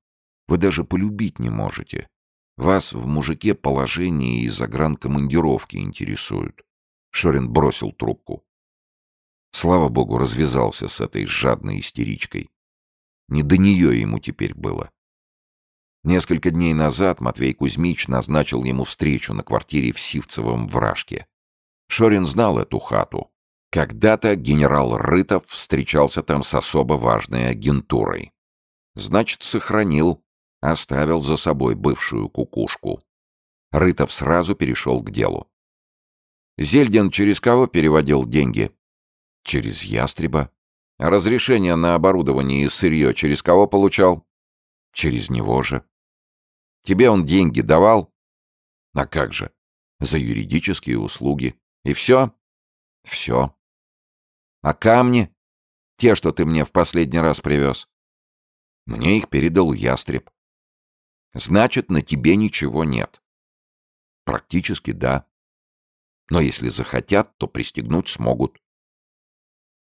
Speaker 1: Вы даже полюбить не можете. Вас в мужике положение и загранкомандировки интересуют. Шорин бросил трубку. Слава богу, развязался с этой жадной истеричкой. Не до нее ему теперь было. Несколько дней назад Матвей Кузьмич назначил ему встречу на квартире в Сивцевом вражке. Шорин знал эту хату. Когда-то генерал Рытов встречался там с особо важной агентурой. Значит, сохранил, оставил за собой бывшую кукушку. Рытов сразу перешел к делу. Зельдин через кого переводил деньги? Через Ястреба. А разрешение на оборудование и сырье через кого получал? Через него же. Тебе он деньги давал? А как же? За юридические услуги. И все? Все. А камни? Те, что ты мне в последний раз привез? Мне их передал ястреб. Значит, на тебе ничего нет. Практически да. Но если захотят, то пристегнуть смогут.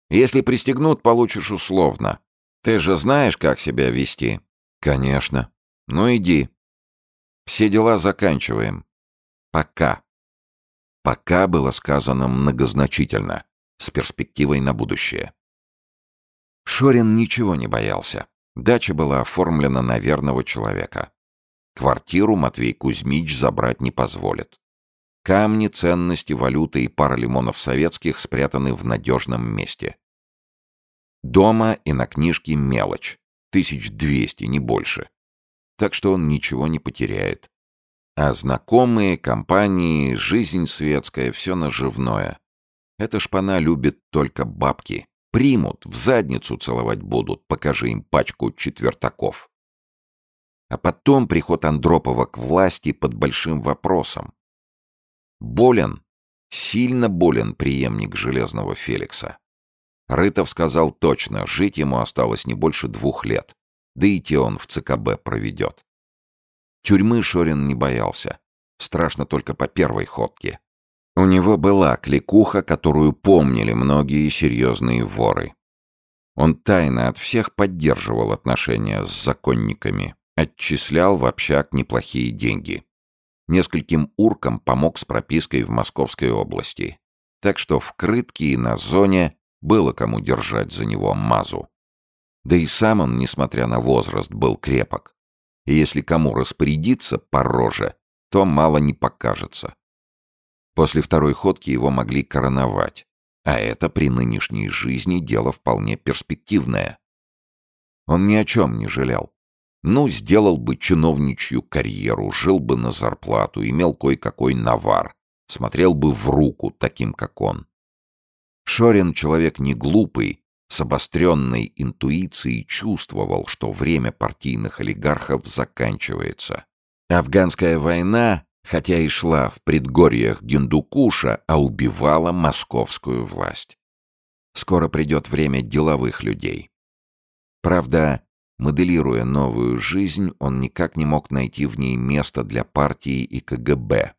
Speaker 1: Если пристегнут, получишь условно. Ты же знаешь, как себя вести? Конечно. Ну иди. Все дела заканчиваем. Пока. «Пока» было сказано многозначительно, с перспективой на будущее. Шорин ничего не боялся. Дача была оформлена на верного человека. Квартиру Матвей Кузьмич забрать не позволит. Камни, ценности, валюты и пара лимонов советских спрятаны в надежном месте. Дома и на книжке мелочь. Тысяч двести, не больше. Так что он ничего не потеряет. А знакомые, компании, жизнь светская — все наживное. Эта шпана любит только бабки. Примут, в задницу целовать будут, покажи им пачку четвертаков. А потом приход Андропова к власти под большим вопросом. Болен, сильно болен преемник Железного Феликса. Рытов сказал точно, жить ему осталось не больше двух лет. Да и те он в ЦКБ проведет. Тюрьмы Шорин не боялся. Страшно только по первой ходке. У него была кликуха, которую помнили многие серьезные воры. Он тайно от всех поддерживал отношения с законниками, отчислял в общак неплохие деньги. Нескольким уркам помог с пропиской в Московской области. Так что в Крытке и на зоне было кому держать за него мазу. Да и сам он, несмотря на возраст, был крепок и если кому распорядиться по роже, то мало не покажется. После второй ходки его могли короновать, а это при нынешней жизни дело вполне перспективное. Он ни о чем не жалел. Ну, сделал бы чиновничью карьеру, жил бы на зарплату, имел кое-какой навар, смотрел бы в руку таким, как он. Шорин человек не глупый с обостренной интуицией чувствовал, что время партийных олигархов заканчивается. Афганская война, хотя и шла в предгорьях Гиндукуша, а убивала московскую власть. Скоро придет время деловых людей. Правда, моделируя новую жизнь, он никак не мог найти в ней место для партии и КГБ.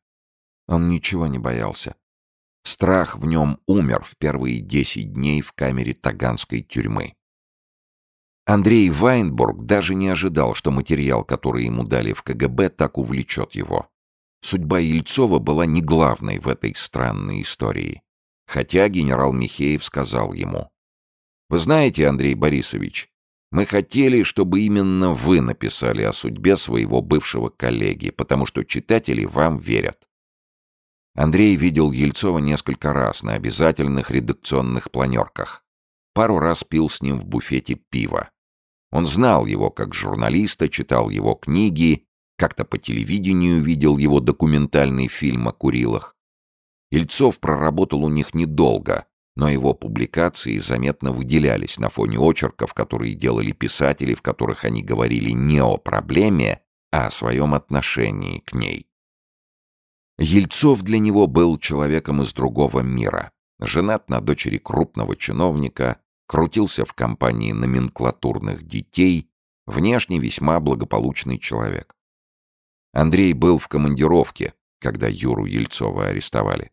Speaker 1: Он ничего не боялся. Страх в нем умер в первые десять дней в камере Таганской тюрьмы. Андрей Вайнбург даже не ожидал, что материал, который ему дали в КГБ, так увлечет его. Судьба Ельцова была не главной в этой странной истории. Хотя генерал Михеев сказал ему. «Вы знаете, Андрей Борисович, мы хотели, чтобы именно вы написали о судьбе своего бывшего коллеги, потому что читатели вам верят. Андрей видел Ельцова несколько раз на обязательных редакционных планерках. Пару раз пил с ним в буфете пиво. Он знал его как журналиста, читал его книги, как-то по телевидению видел его документальный фильм о Курилах. Ельцов проработал у них недолго, но его публикации заметно выделялись на фоне очерков, которые делали писатели, в которых они говорили не о проблеме, а о своем отношении к ней. Ельцов для него был человеком из другого мира. Женат на дочери крупного чиновника, крутился в компании номенклатурных детей, внешне весьма благополучный человек. Андрей был в командировке, когда Юру Ельцова арестовали.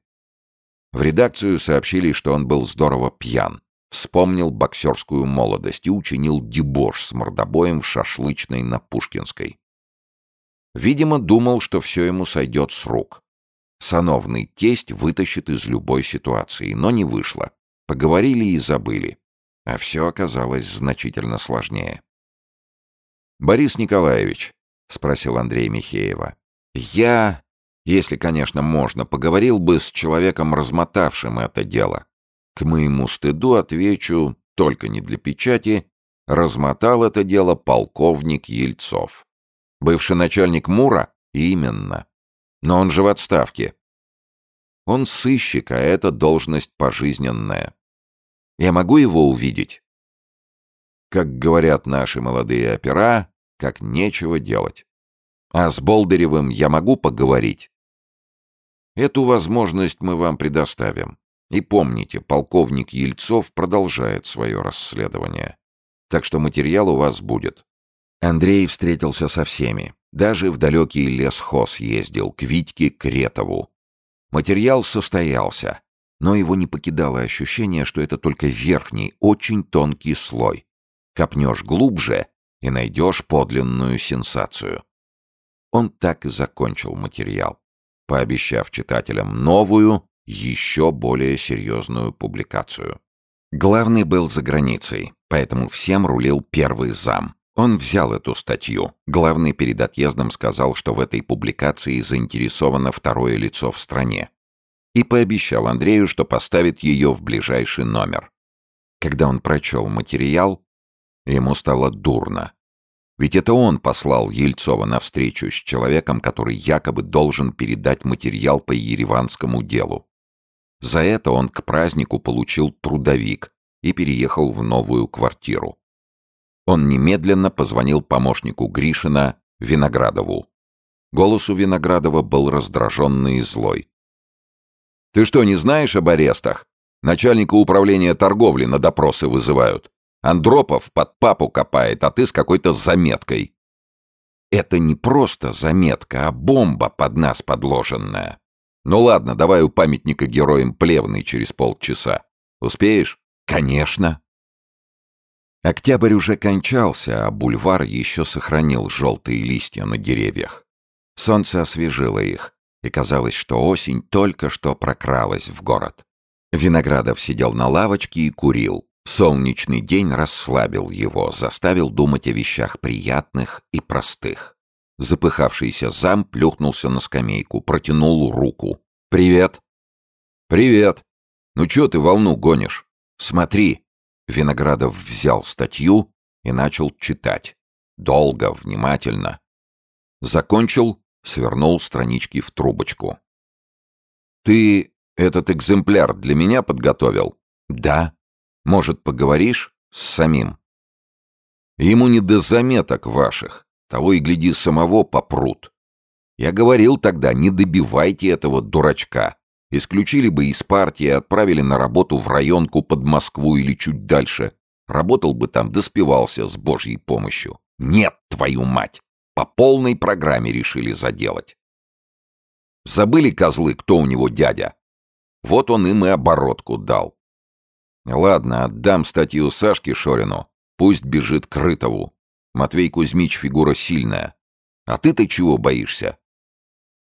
Speaker 1: В редакцию сообщили, что он был здорово пьян, вспомнил боксерскую молодость и учинил дебош с мордобоем в шашлычной на Пушкинской. Видимо, думал, что все ему сойдет с рук. Сановный тесть вытащит из любой ситуации, но не вышло. Поговорили и забыли. А все оказалось значительно сложнее. «Борис Николаевич», — спросил Андрей Михеева, — «я если, конечно, можно, поговорил бы с человеком, размотавшим это дело. К моему стыду отвечу, только не для печати, размотал это дело полковник Ельцов. Бывший начальник МУРа? Именно. Но он же в отставке. Он сыщик, а это должность пожизненная. Я могу его увидеть? Как говорят наши молодые опера, как нечего делать. А с Болдыревым я могу поговорить? Эту возможность мы вам предоставим. И помните, полковник Ельцов продолжает свое расследование. Так что материал у вас будет. Андрей встретился со всеми. Даже в далекий лесхоз ездил, к Витьке Кретову. Материал состоялся, но его не покидало ощущение, что это только верхний, очень тонкий слой. Копнешь глубже и найдешь подлинную сенсацию. Он так и закончил материал пообещав читателям новую, еще более серьезную публикацию. Главный был за границей, поэтому всем рулил первый зам. Он взял эту статью. Главный перед отъездом сказал, что в этой публикации заинтересовано второе лицо в стране. И пообещал Андрею, что поставит ее в ближайший номер. Когда он прочел материал, ему стало дурно. Ведь это он послал Ельцова на встречу с человеком, который якобы должен передать материал по ереванскому делу. За это он к празднику получил трудовик и переехал в новую квартиру. Он немедленно позвонил помощнику Гришина Виноградову. Голос у Виноградова был раздраженный и злой. «Ты что, не знаешь об арестах? Начальника управления торговли на допросы вызывают. Андропов под папу копает, а ты с какой-то заметкой. Это не просто заметка, а бомба под нас подложенная. Ну ладно, давай у памятника героям Плевный через полчаса. Успеешь? Конечно. Октябрь уже кончался, а бульвар еще сохранил желтые листья на деревьях. Солнце освежило их, и казалось, что осень только что прокралась в город. Виноградов сидел на лавочке и курил. Солнечный день расслабил его, заставил думать о вещах приятных и простых. Запыхавшийся зам плюхнулся на скамейку, протянул руку. «Привет!» «Привет! Ну чё ты волну гонишь? Смотри!» Виноградов взял статью и начал читать. Долго, внимательно. Закончил, свернул странички в трубочку. «Ты этот экземпляр для меня подготовил?» «Да», может, поговоришь с самим? Ему не до заметок ваших. Того и гляди, самого попрут. Я говорил тогда, не добивайте этого дурачка. Исключили бы из партии отправили на работу в районку под Москву или чуть дальше. Работал бы там, доспевался с божьей помощью. Нет, твою мать! По полной программе решили заделать. Забыли козлы, кто у него дядя? Вот он им и оборотку дал. Ладно, отдам статью Сашке Шорину. Пусть бежит к Рытову. Матвей Кузьмич фигура сильная. А ты-то чего боишься?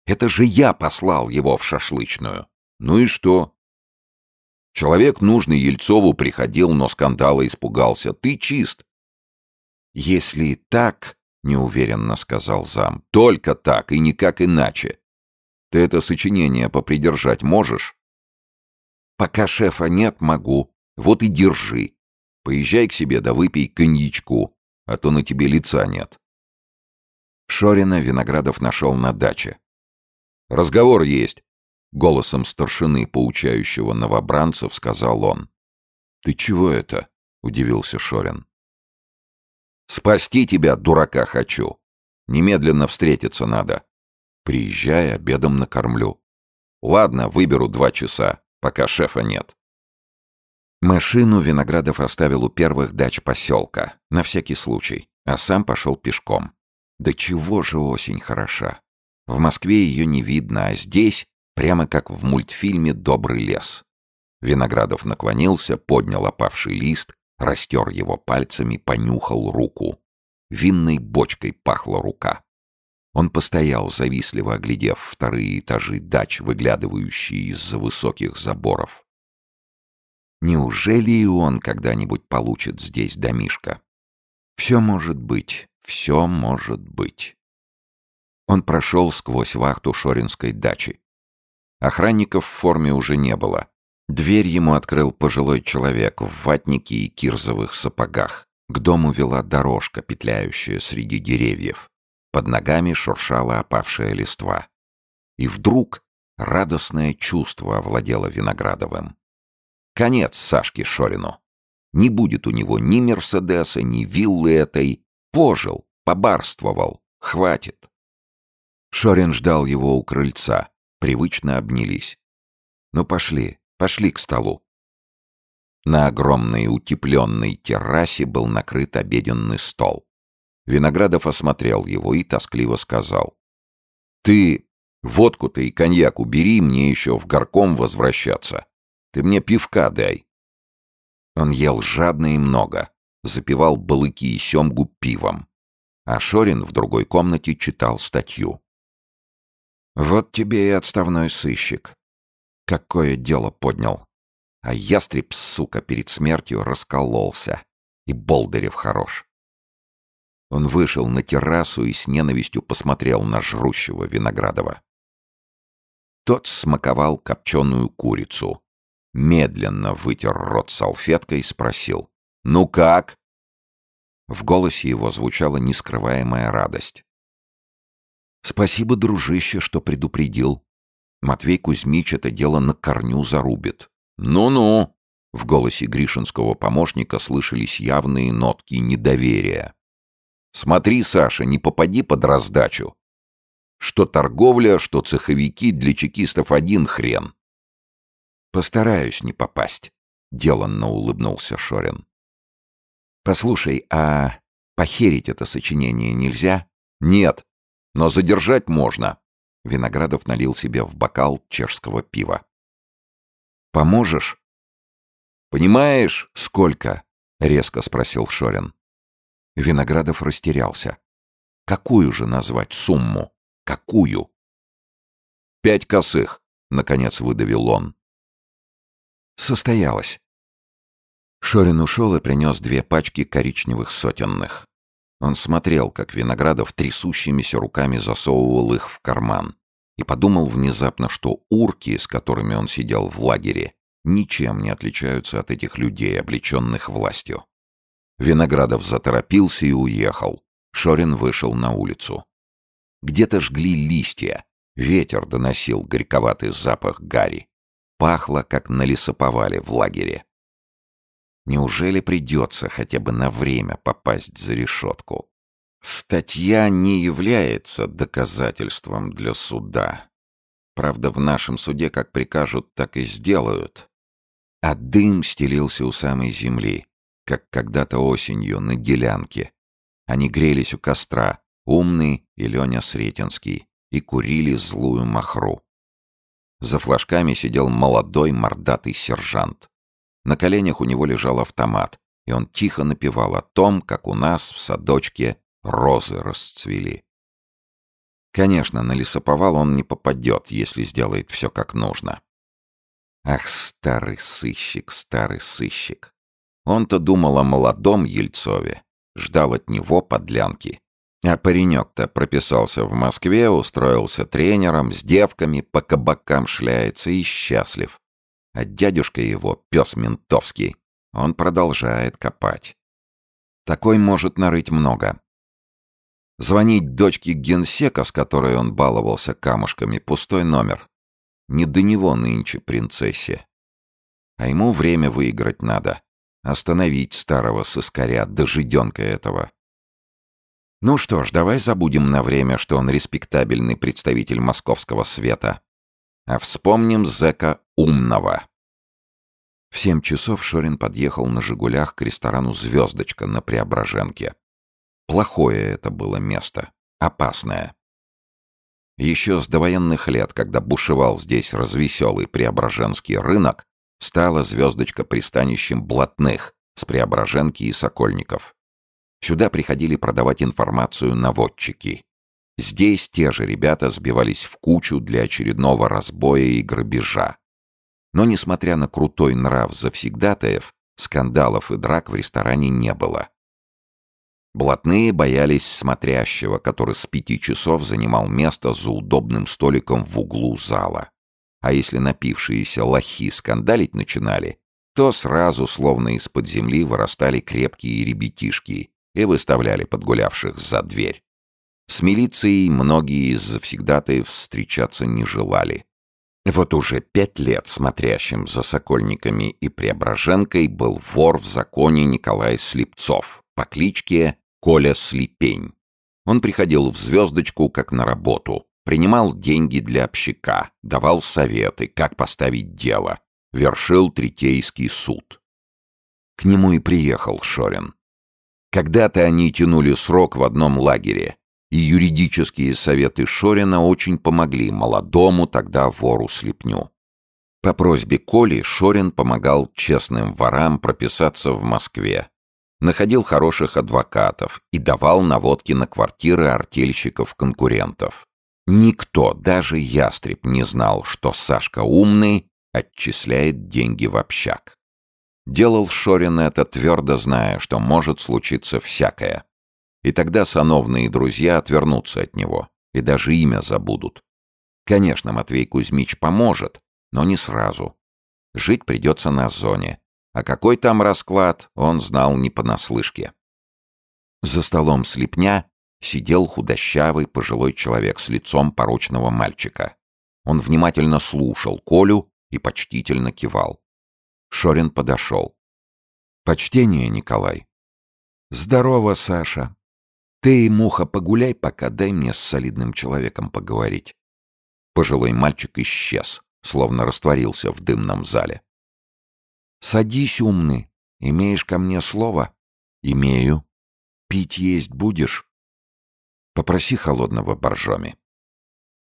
Speaker 1: Это же я послал его в шашлычную. Ну и что? Человек нужный Ельцову приходил, но скандала испугался. Ты чист. Если так, неуверенно сказал зам, только так и никак иначе. Ты это сочинение попридержать можешь? Пока шефа нет, могу. Вот и держи. Поезжай к себе да выпей коньячку, а то на тебе лица нет. Шорина Виноградов нашел на даче. «Разговор есть», — голосом старшины, поучающего новобранцев, сказал он. «Ты чего это?» — удивился Шорин. «Спасти тебя, дурака, хочу. Немедленно встретиться надо. Приезжай, обедом накормлю. Ладно, выберу два часа, пока шефа нет». Машину Виноградов оставил у первых дач поселка, на всякий случай, а сам пошел пешком. Да чего же осень хороша. В Москве ее не видно, а здесь, прямо как в мультфильме «Добрый лес». Виноградов наклонился, поднял опавший лист, растер его пальцами, понюхал руку. Винной бочкой пахла рука. Он постоял, завистливо оглядев вторые этажи дач, выглядывающие из-за высоких заборов. Неужели и он когда-нибудь получит здесь домишко? Все может быть, все может быть. Он прошел сквозь вахту Шоринской дачи. Охранников в форме уже не было. Дверь ему открыл пожилой человек в ватнике и кирзовых сапогах. К дому вела дорожка, петляющая среди деревьев. Под ногами шуршала опавшая листва. И вдруг радостное чувство овладело Виноградовым. Конец Сашке Шорину. Не будет у него ни Мерседеса, ни виллы этой. Пожил, побарствовал. Хватит. Шорин ждал его у крыльца. Привычно обнялись. «Ну пошли, пошли к столу». На огромной утепленной террасе был накрыт обеденный стол. Виноградов осмотрел его и тоскливо сказал. «Ты водку-то и коньяк убери, мне еще в горком возвращаться. Ты мне пивка дай». Он ел жадно и много, запивал балыки и семгу пивом. А Шорин в другой комнате читал статью. «Вот тебе и отставной сыщик. Какое дело поднял. А ястреб, сука, перед смертью раскололся. И Болдырев хорош». Он вышел на террасу и с ненавистью посмотрел на жрущего Виноградова. Тот смаковал копченую курицу, медленно вытер рот салфеткой и спросил. «Ну как?» В голосе его звучала нескрываемая радость. «Спасибо, дружище, что предупредил. Матвей Кузьмич это дело на корню зарубит». «Ну-ну!» В голосе Гришинского помощника слышались явные нотки недоверия. «Смотри, Саша, не попади под раздачу. Что торговля, что цеховики для чекистов один хрен. Постараюсь не попасть, деланно улыбнулся Шорин. Послушай, а похерить это сочинение нельзя? Нет, но задержать можно. Виноградов налил себе в бокал чешского пива. Поможешь? Понимаешь, сколько? резко спросил Шорин. Виноградов растерялся. Какую же назвать сумму? Какую? Пять косых, наконец выдавил он состоялось. Шорин ушел и принес две пачки коричневых сотенных. Он смотрел, как Виноградов трясущимися руками засовывал их в карман, и подумал внезапно, что урки, с которыми он сидел в лагере, ничем не отличаются от этих людей, облеченных властью. Виноградов заторопился и уехал. Шорин вышел на улицу. Где-то жгли листья, ветер доносил горьковатый запах гари. Пахло, как на лесоповале в лагере. Неужели придется хотя бы на время попасть за решетку? Статья не является доказательством для суда. Правда, в нашем суде как прикажут, так и сделают. А дым стелился у самой земли, как когда-то осенью на делянке. Они грелись у костра, умный и Леня Сретенский, и курили злую махру. За флажками сидел молодой мордатый сержант. На коленях у него лежал автомат, и он тихо напевал о том, как у нас в садочке розы расцвели. Конечно, на лесоповал он не попадет, если сделает все как нужно. Ах, старый сыщик, старый сыщик. Он-то думал о молодом Ельцове, ждал от него подлянки. А паренек-то прописался в Москве, устроился тренером, с девками по кабакам шляется и счастлив. А дядюшка его, пес ментовский, он продолжает копать. Такой может нарыть много. Звонить дочке генсека, с которой он баловался камушками, пустой номер. Не до него нынче принцессе. А ему время выиграть надо. Остановить старого сыскаря, дожиденка этого. Ну что ж, давай забудем на время, что он респектабельный представитель московского света. А вспомним зэка умного. В семь часов Шорин подъехал на «Жигулях» к ресторану «Звездочка» на Преображенке. Плохое это было место. Опасное. Еще с довоенных лет, когда бушевал здесь развеселый Преображенский рынок, стала «Звездочка» пристанищем блатных с Преображенки и Сокольников. Сюда приходили продавать информацию наводчики. Здесь те же ребята сбивались в кучу для очередного разбоя и грабежа. Но, несмотря на крутой нрав завсегдатаев, скандалов и драк в ресторане не было. Блатные боялись смотрящего, который с пяти часов занимал место за удобным столиком в углу зала. А если напившиеся лохи скандалить начинали, то сразу, словно из-под земли, вырастали крепкие ребятишки и выставляли подгулявших за дверь. С милицией многие из завсегдатаев встречаться не желали. Вот уже пять лет смотрящим за Сокольниками и Преображенкой был вор в законе Николай Слепцов по кличке Коля Слепень. Он приходил в «Звездочку» как на работу, принимал деньги для общака, давал советы, как поставить дело, вершил Третейский суд. К нему и приехал Шорин. Когда-то они тянули срок в одном лагере, и юридические советы Шорина очень помогли молодому тогда вору-слепню. По просьбе Коли Шорин помогал честным ворам прописаться в Москве, находил хороших адвокатов и давал наводки на квартиры артельщиков-конкурентов. Никто, даже ястреб, не знал, что Сашка умный отчисляет деньги в общак. Делал Шорин это, твердо зная, что может случиться всякое. И тогда сановные друзья отвернутся от него и даже имя забудут. Конечно, Матвей Кузьмич поможет, но не сразу. Жить придется на зоне. А какой там расклад, он знал не понаслышке. За столом слепня сидел худощавый пожилой человек с лицом порочного мальчика. Он внимательно слушал Колю и почтительно кивал. Шорин подошел. «Почтение, Николай». «Здорово, Саша. Ты, муха, погуляй пока, дай мне с солидным человеком поговорить». Пожилой мальчик исчез, словно растворился в дымном зале. «Садись, умный. Имеешь ко мне слово?» «Имею. Пить есть будешь?» «Попроси холодного боржоми».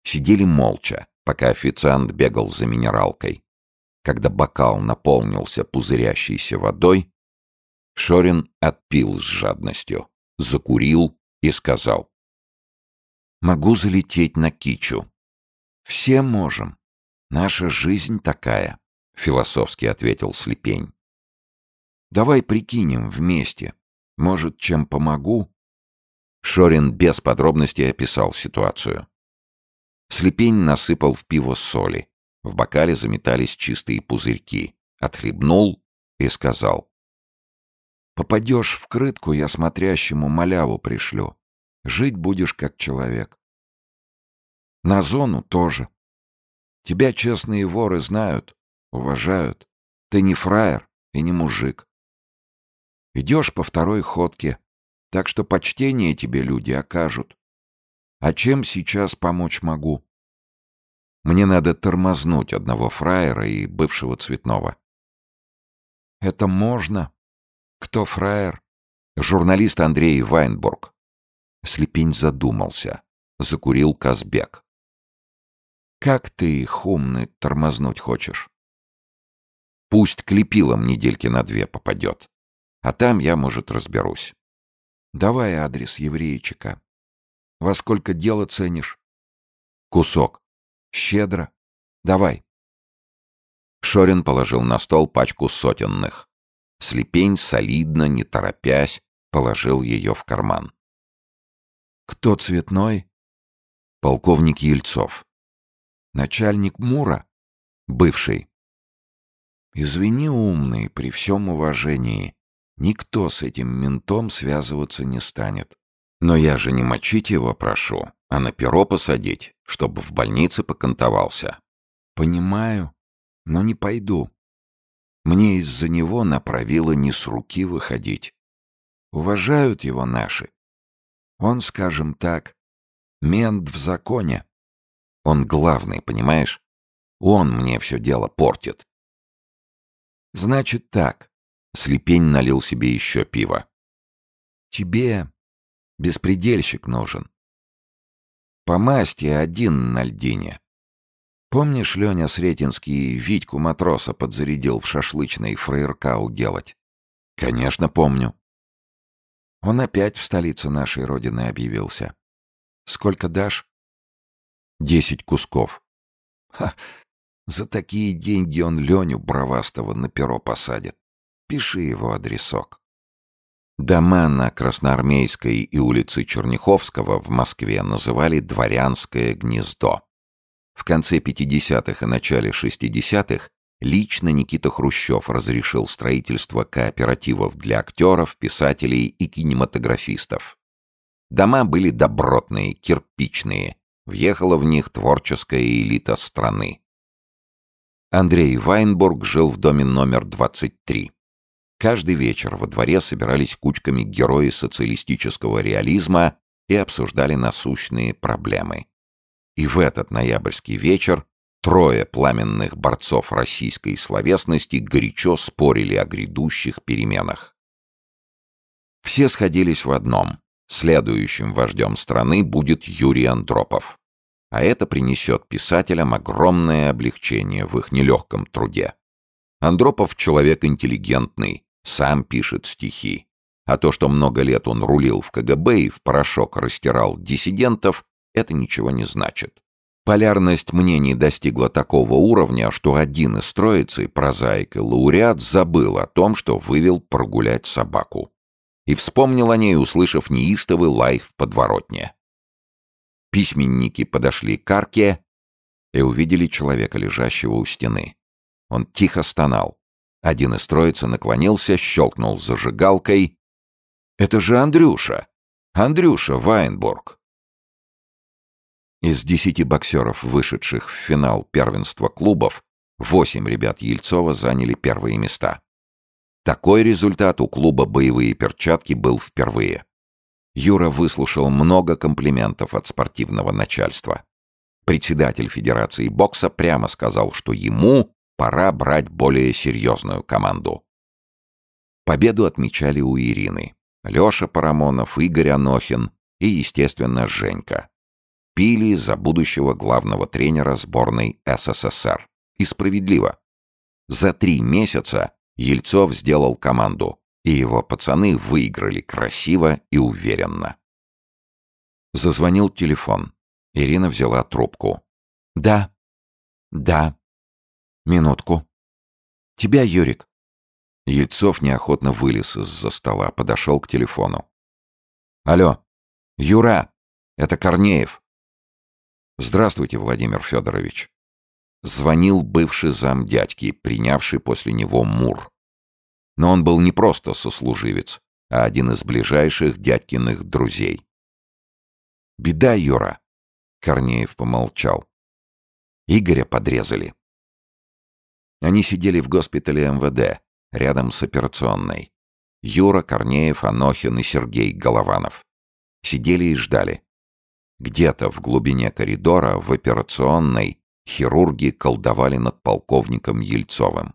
Speaker 1: Сидели молча, пока официант бегал за минералкой. Когда бокал наполнился пузырящейся водой, Шорин отпил с жадностью, закурил и сказал. «Могу залететь на кичу». «Все можем. Наша жизнь такая», — философски ответил Слепень. «Давай прикинем вместе. Может, чем помогу?» Шорин без подробностей описал ситуацию. Слепень насыпал в пиво соли, в бокале заметались чистые пузырьки. Отхлебнул и сказал. «Попадешь в крытку, я смотрящему маляву пришлю. Жить будешь как человек. На зону тоже. Тебя честные воры знают, уважают. Ты не фраер и не мужик. Идешь по второй ходке, так что почтение тебе люди окажут. А чем сейчас помочь могу? Мне надо тормознуть одного фраера и бывшего цветного. Это можно? Кто фраер? Журналист Андрей Вайнбург. Слепень задумался. Закурил Казбек. Как ты их умный тормознуть хочешь? Пусть клепилом недельки на две попадет. А там я, может, разберусь. Давай адрес еврейчика. Во сколько дело ценишь? Кусок. Щедро. Давай. Шорин положил на стол пачку сотенных. Слепень солидно, не торопясь, положил ее в карман. Кто цветной? Полковник Ельцов. Начальник Мура? Бывший. Извини, умный, при всем уважении. Никто с этим ментом связываться не станет. Но я же не мочить его прошу, а на перо посадить, чтобы в больнице покантовался. Понимаю, но не пойду. Мне из-за него направило не с руки выходить. Уважают его наши. Он, скажем так, мент в законе. Он главный, понимаешь? Он мне все дело портит. Значит так. Слепень налил себе еще пиво. Тебе беспредельщик нужен. По масти один на льдине. Помнишь, Леня Сретенский Витьку матроса подзарядил в шашлычной фраерка уделать? Конечно, помню. Он опять в столице нашей родины объявился. Сколько дашь? Десять кусков. Ха! За такие деньги он Леню Бравастого на перо посадит. Пиши его адресок. Дома на Красноармейской и улице Черняховского в Москве называли «Дворянское гнездо». В конце 50-х и начале 60-х лично Никита Хрущев разрешил строительство кооперативов для актеров, писателей и кинематографистов. Дома были добротные, кирпичные. Въехала в них творческая элита страны. Андрей Вайнбург жил в доме номер 23. Каждый вечер во дворе собирались кучками герои социалистического реализма и обсуждали насущные проблемы. И в этот ноябрьский вечер трое пламенных борцов российской словесности горячо спорили о грядущих переменах. Все сходились в одном. Следующим вождем страны будет Юрий Андропов а это принесет писателям огромное облегчение в их нелегком труде. Андропов человек интеллигентный, сам пишет стихи. А то, что много лет он рулил в КГБ и в порошок растирал диссидентов, это ничего не значит. Полярность мнений достигла такого уровня, что один из троицы, прозаик и лауреат, забыл о том, что вывел прогулять собаку. И вспомнил о ней, услышав неистовый лай в подворотне. Письменники подошли к арке и увидели человека, лежащего у стены. Он тихо стонал. Один из троицы наклонился, щелкнул зажигалкой. «Это же Андрюша! Андрюша Вайнбург!» Из десяти боксеров, вышедших в финал первенства клубов, восемь ребят Ельцова заняли первые места. Такой результат у клуба «Боевые перчатки» был впервые. Юра выслушал много комплиментов от спортивного начальства. Председатель Федерации бокса прямо сказал, что ему пора брать более серьезную команду. Победу отмечали у Ирины. Леша Парамонов, Игорь Анохин и, естественно, Женька. Пили за будущего главного тренера сборной СССР. И справедливо. За три месяца Ельцов сделал команду и его пацаны выиграли красиво и уверенно. Зазвонил телефон. Ирина взяла трубку. «Да. Да. Минутку. Тебя, Юрик». Ельцов неохотно вылез из-за стола, подошел к телефону. «Алло. Юра. Это Корнеев». «Здравствуйте, Владимир Федорович». Звонил бывший зам дядьки, принявший после него Мур. Но он был не просто сослуживец, а один из ближайших дядькиных друзей. «Беда, Юра!» — Корнеев помолчал. Игоря подрезали. Они сидели в госпитале МВД, рядом с операционной. Юра, Корнеев, Анохин и Сергей Голованов. Сидели и ждали. Где-то в глубине коридора, в операционной, хирурги колдовали над полковником Ельцовым.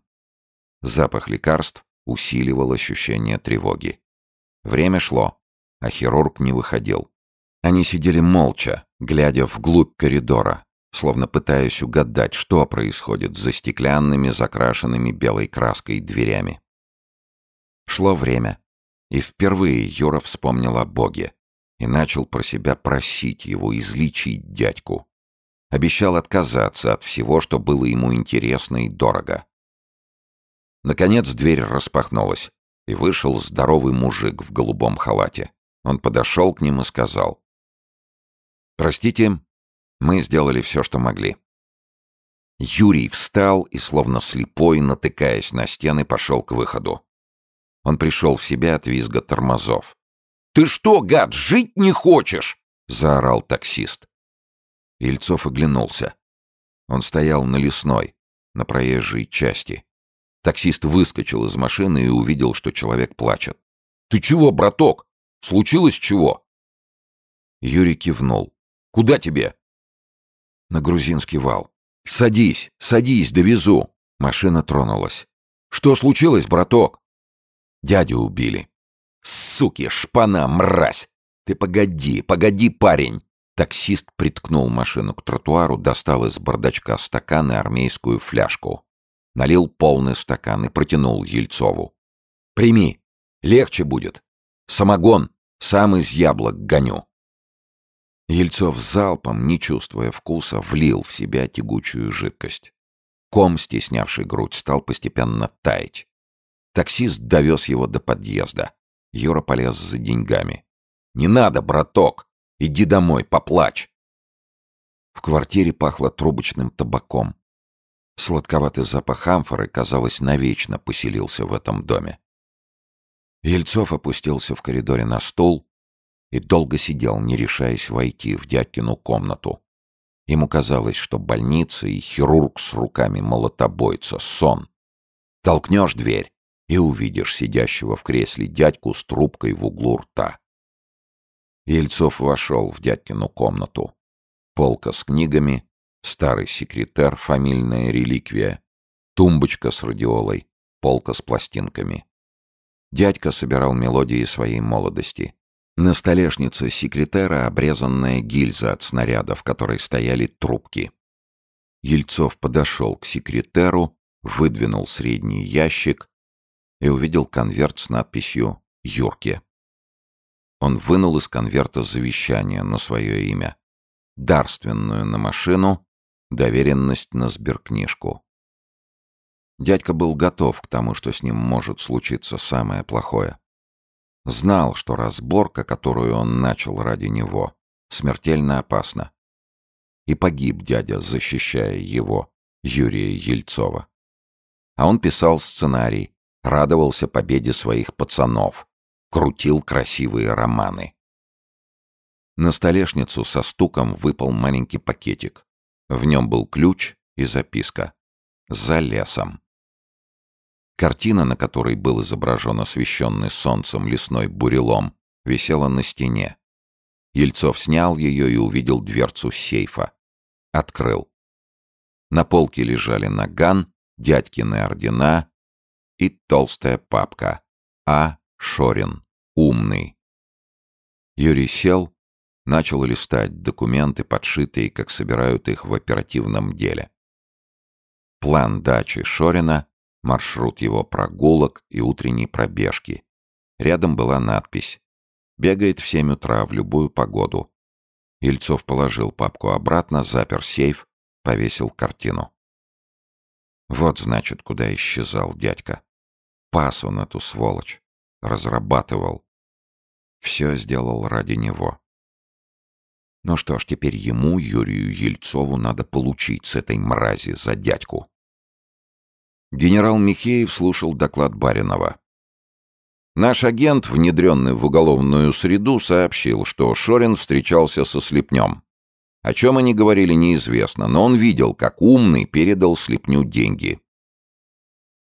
Speaker 1: Запах лекарств усиливал ощущение тревоги. Время шло, а хирург не выходил. Они сидели молча, глядя вглубь коридора, словно пытаясь угадать, что происходит за стеклянными, закрашенными белой краской дверями. Шло время, и впервые Юра вспомнил о Боге и начал про себя просить его излечить дядьку. Обещал отказаться от всего, что было ему интересно и дорого. Наконец дверь распахнулась, и вышел здоровый мужик в голубом халате. Он подошел к ним и сказал. «Простите, мы сделали все, что могли». Юрий встал и, словно слепой, натыкаясь на стены, пошел к выходу. Он пришел в себя от визга тормозов. «Ты что, гад, жить не хочешь?» — заорал таксист. Ельцов оглянулся. Он стоял на лесной, на проезжей части. Таксист выскочил из машины и увидел, что человек плачет. «Ты чего, браток? Случилось чего?» Юрий кивнул. «Куда тебе?» «На грузинский вал». «Садись, садись, довезу». Машина тронулась. «Что случилось, браток?» «Дядю убили». «Суки, шпана, мразь! Ты погоди, погоди, парень!» Таксист приткнул машину к тротуару, достал из бардачка стакан и армейскую фляжку. Налил полный стакан и протянул Ельцову. «Прими, легче будет. Самогон, сам из яблок гоню». Ельцов залпом, не чувствуя вкуса, влил в себя тягучую жидкость. Ком, стеснявший грудь, стал постепенно таять. Таксист довез его до подъезда. Юра полез за деньгами. «Не надо, браток! Иди домой, поплачь!» В квартире пахло трубочным табаком. Сладковатый запах амфоры, казалось, навечно поселился в этом доме. Ельцов опустился в коридоре на стол и долго сидел, не решаясь войти в дядькину комнату. Ему казалось, что больница и хирург с руками молотобойца — сон. Толкнешь дверь и увидишь сидящего в кресле дядьку с трубкой в углу рта. Ельцов вошел в дядькину комнату. Полка с книгами, старый секретарь, фамильная реликвия, тумбочка с радиолой, полка с пластинками. Дядька собирал мелодии своей молодости. На столешнице секретера обрезанная гильза от снаряда, в которой стояли трубки. Ельцов подошел к секретеру, выдвинул средний ящик и увидел конверт с надписью «Юрке». Он вынул из конверта завещание на свое имя, дарственную на машину, доверенность на сберкнижку. Дядька был готов к тому, что с ним может случиться самое плохое. Знал, что разборка, которую он начал ради него, смертельно опасна. И погиб дядя, защищая его, Юрия Ельцова. А он писал сценарий, радовался победе своих пацанов, крутил красивые романы. На столешницу со стуком выпал маленький пакетик. В нем был ключ и записка. «За лесом». Картина, на которой был изображен освещенный солнцем лесной бурелом, висела на стене. Ельцов снял ее и увидел дверцу сейфа. Открыл. На полке лежали наган, дядькины ордена и толстая папка. А. Шорин. Умный. Юрий сел, начал листать документы, подшитые, как собирают их в оперативном деле. План дачи Шорина, маршрут его прогулок и утренней пробежки. Рядом была надпись «Бегает в семь утра в любую погоду». Ельцов положил папку обратно, запер сейф, повесил картину. Вот, значит, куда исчезал дядька. Пас он эту сволочь. Разрабатывал. Все сделал ради него. Ну что ж, теперь ему, Юрию Ельцову, надо получить с этой мрази за дядьку. Генерал Михеев слушал доклад Баринова. Наш агент, внедренный в уголовную среду, сообщил, что Шорин встречался со Слепнем. О чем они говорили, неизвестно, но он видел, как умный передал Слепню деньги.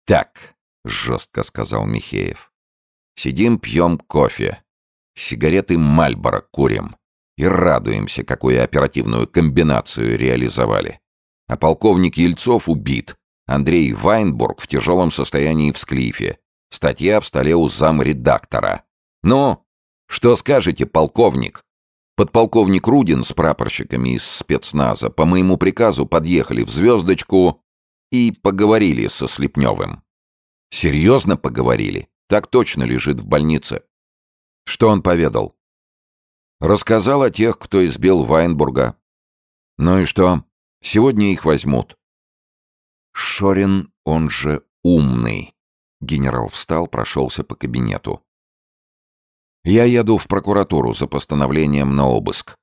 Speaker 1: «Так», — жестко сказал Михеев, — «сидим, пьем кофе, сигареты Мальборо курим и радуемся, какую оперативную комбинацию реализовали. А полковник Ельцов убит, Андрей Вайнбург в тяжелом состоянии в Склифе, статья в столе у замредактора. Ну, что скажете, полковник?» Подполковник Рудин с прапорщиками из спецназа по моему приказу подъехали в «Звездочку» и поговорили со Слепневым. Серьезно поговорили? Так точно лежит в больнице. Что он поведал? Рассказал о тех, кто избил Вайнбурга. Ну и что? Сегодня их возьмут. Шорин, он же умный. Генерал встал, прошелся по кабинету. Я еду в прокуратуру за постановлением на обыск.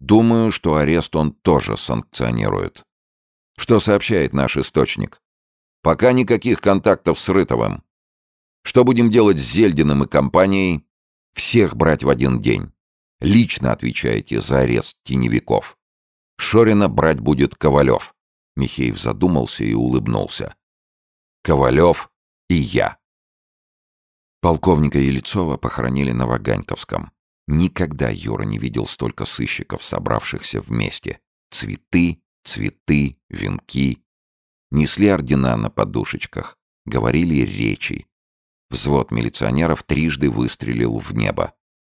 Speaker 1: Думаю, что арест он тоже санкционирует. Что сообщает наш источник? Пока никаких контактов с Рытовым. Что будем делать с Зельдиным и компанией? Всех брать в один день. Лично отвечаете за арест теневиков. Шорина брать будет Ковалев. Михеев задумался и улыбнулся. Ковалев и я. Полковника Елицова похоронили на Ваганьковском. Никогда Юра не видел столько сыщиков, собравшихся вместе. Цветы, цветы, венки. Несли ордена на подушечках, говорили речи. Взвод милиционеров трижды выстрелил в небо.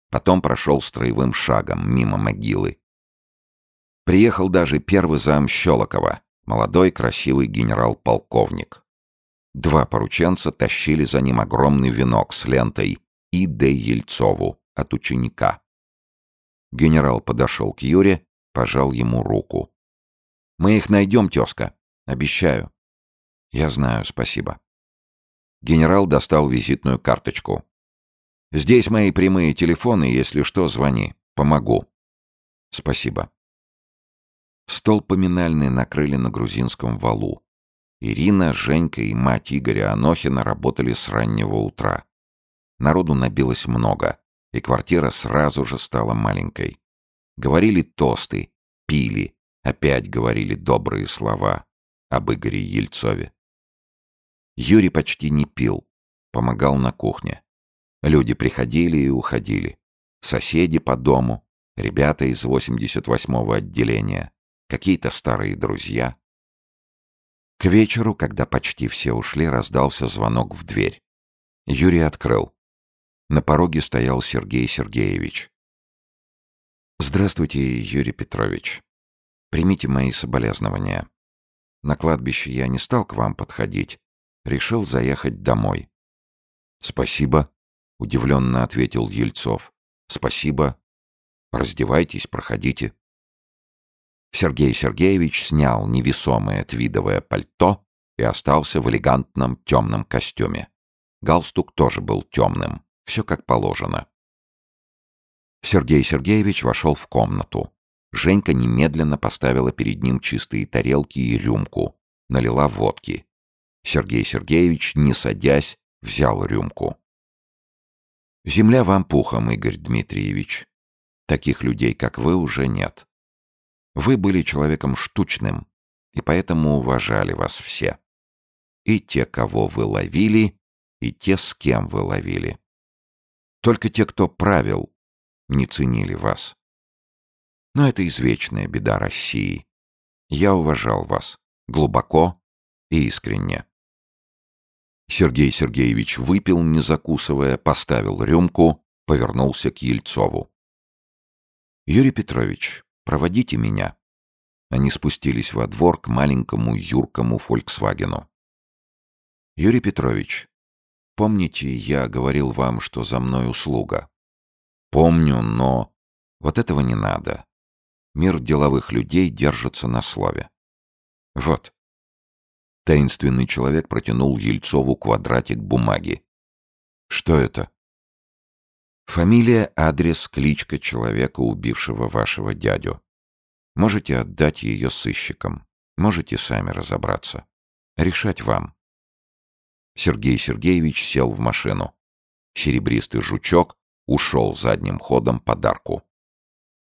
Speaker 1: Потом прошел строевым шагом мимо могилы. Приехал даже первый зам Щелокова, молодой красивый генерал-полковник. Два порученца тащили за ним огромный венок с лентой «И. Д. Ельцову» от ученика. Генерал подошел к Юре, пожал ему руку. «Мы их найдем, тезка. Обещаю». «Я знаю, спасибо». Генерал достал визитную карточку. «Здесь мои прямые телефоны, если что, звони. Помогу». «Спасибо». Стол поминальный накрыли на грузинском валу. Ирина, Женька и мать Игоря Анохина работали с раннего утра. Народу набилось много, и квартира сразу же стала маленькой. Говорили тосты, пили, опять говорили добрые слова об Игоре Ельцове. Юрий почти не пил, помогал на кухне. Люди приходили и уходили. Соседи по дому, ребята из 88-го отделения, какие-то старые друзья. К вечеру, когда почти все ушли, раздался звонок в дверь. Юрий открыл. На пороге стоял Сергей Сергеевич. «Здравствуйте, Юрий Петрович. Примите мои соболезнования. На кладбище я не стал к вам подходить. Решил заехать домой». «Спасибо», — удивленно ответил Ельцов. «Спасибо. Раздевайтесь, проходите». Сергей Сергеевич снял невесомое твидовое пальто и остался в элегантном темном костюме. Галстук тоже был темным. Все как положено. Сергей Сергеевич вошел в комнату. Женька немедленно поставила перед ним чистые тарелки и рюмку. Налила водки. Сергей Сергеевич, не садясь, взял рюмку. «Земля вам пухом, Игорь Дмитриевич. Таких людей, как вы, уже нет. Вы были человеком штучным, и поэтому уважали вас все. И те, кого вы ловили, и те, с кем вы ловили. Только те, кто правил, не ценили вас. Но это извечная беда России. Я уважал вас глубоко и искренне. Сергей Сергеевич выпил, не закусывая, поставил рюмку, повернулся к Ельцову. «Юрий Петрович, проводите меня». Они спустились во двор к маленькому юркому «Фольксвагену». «Юрий Петрович, Помните, я говорил вам, что за мной услуга? Помню, но... Вот этого не надо. Мир деловых людей держится на слове. Вот. Таинственный человек протянул Ельцову квадратик бумаги. Что это? Фамилия, адрес, кличка человека, убившего вашего дядю. Можете отдать ее сыщикам. Можете сами разобраться. Решать вам. Сергей Сергеевич сел в машину. Серебристый жучок ушел задним ходом подарку.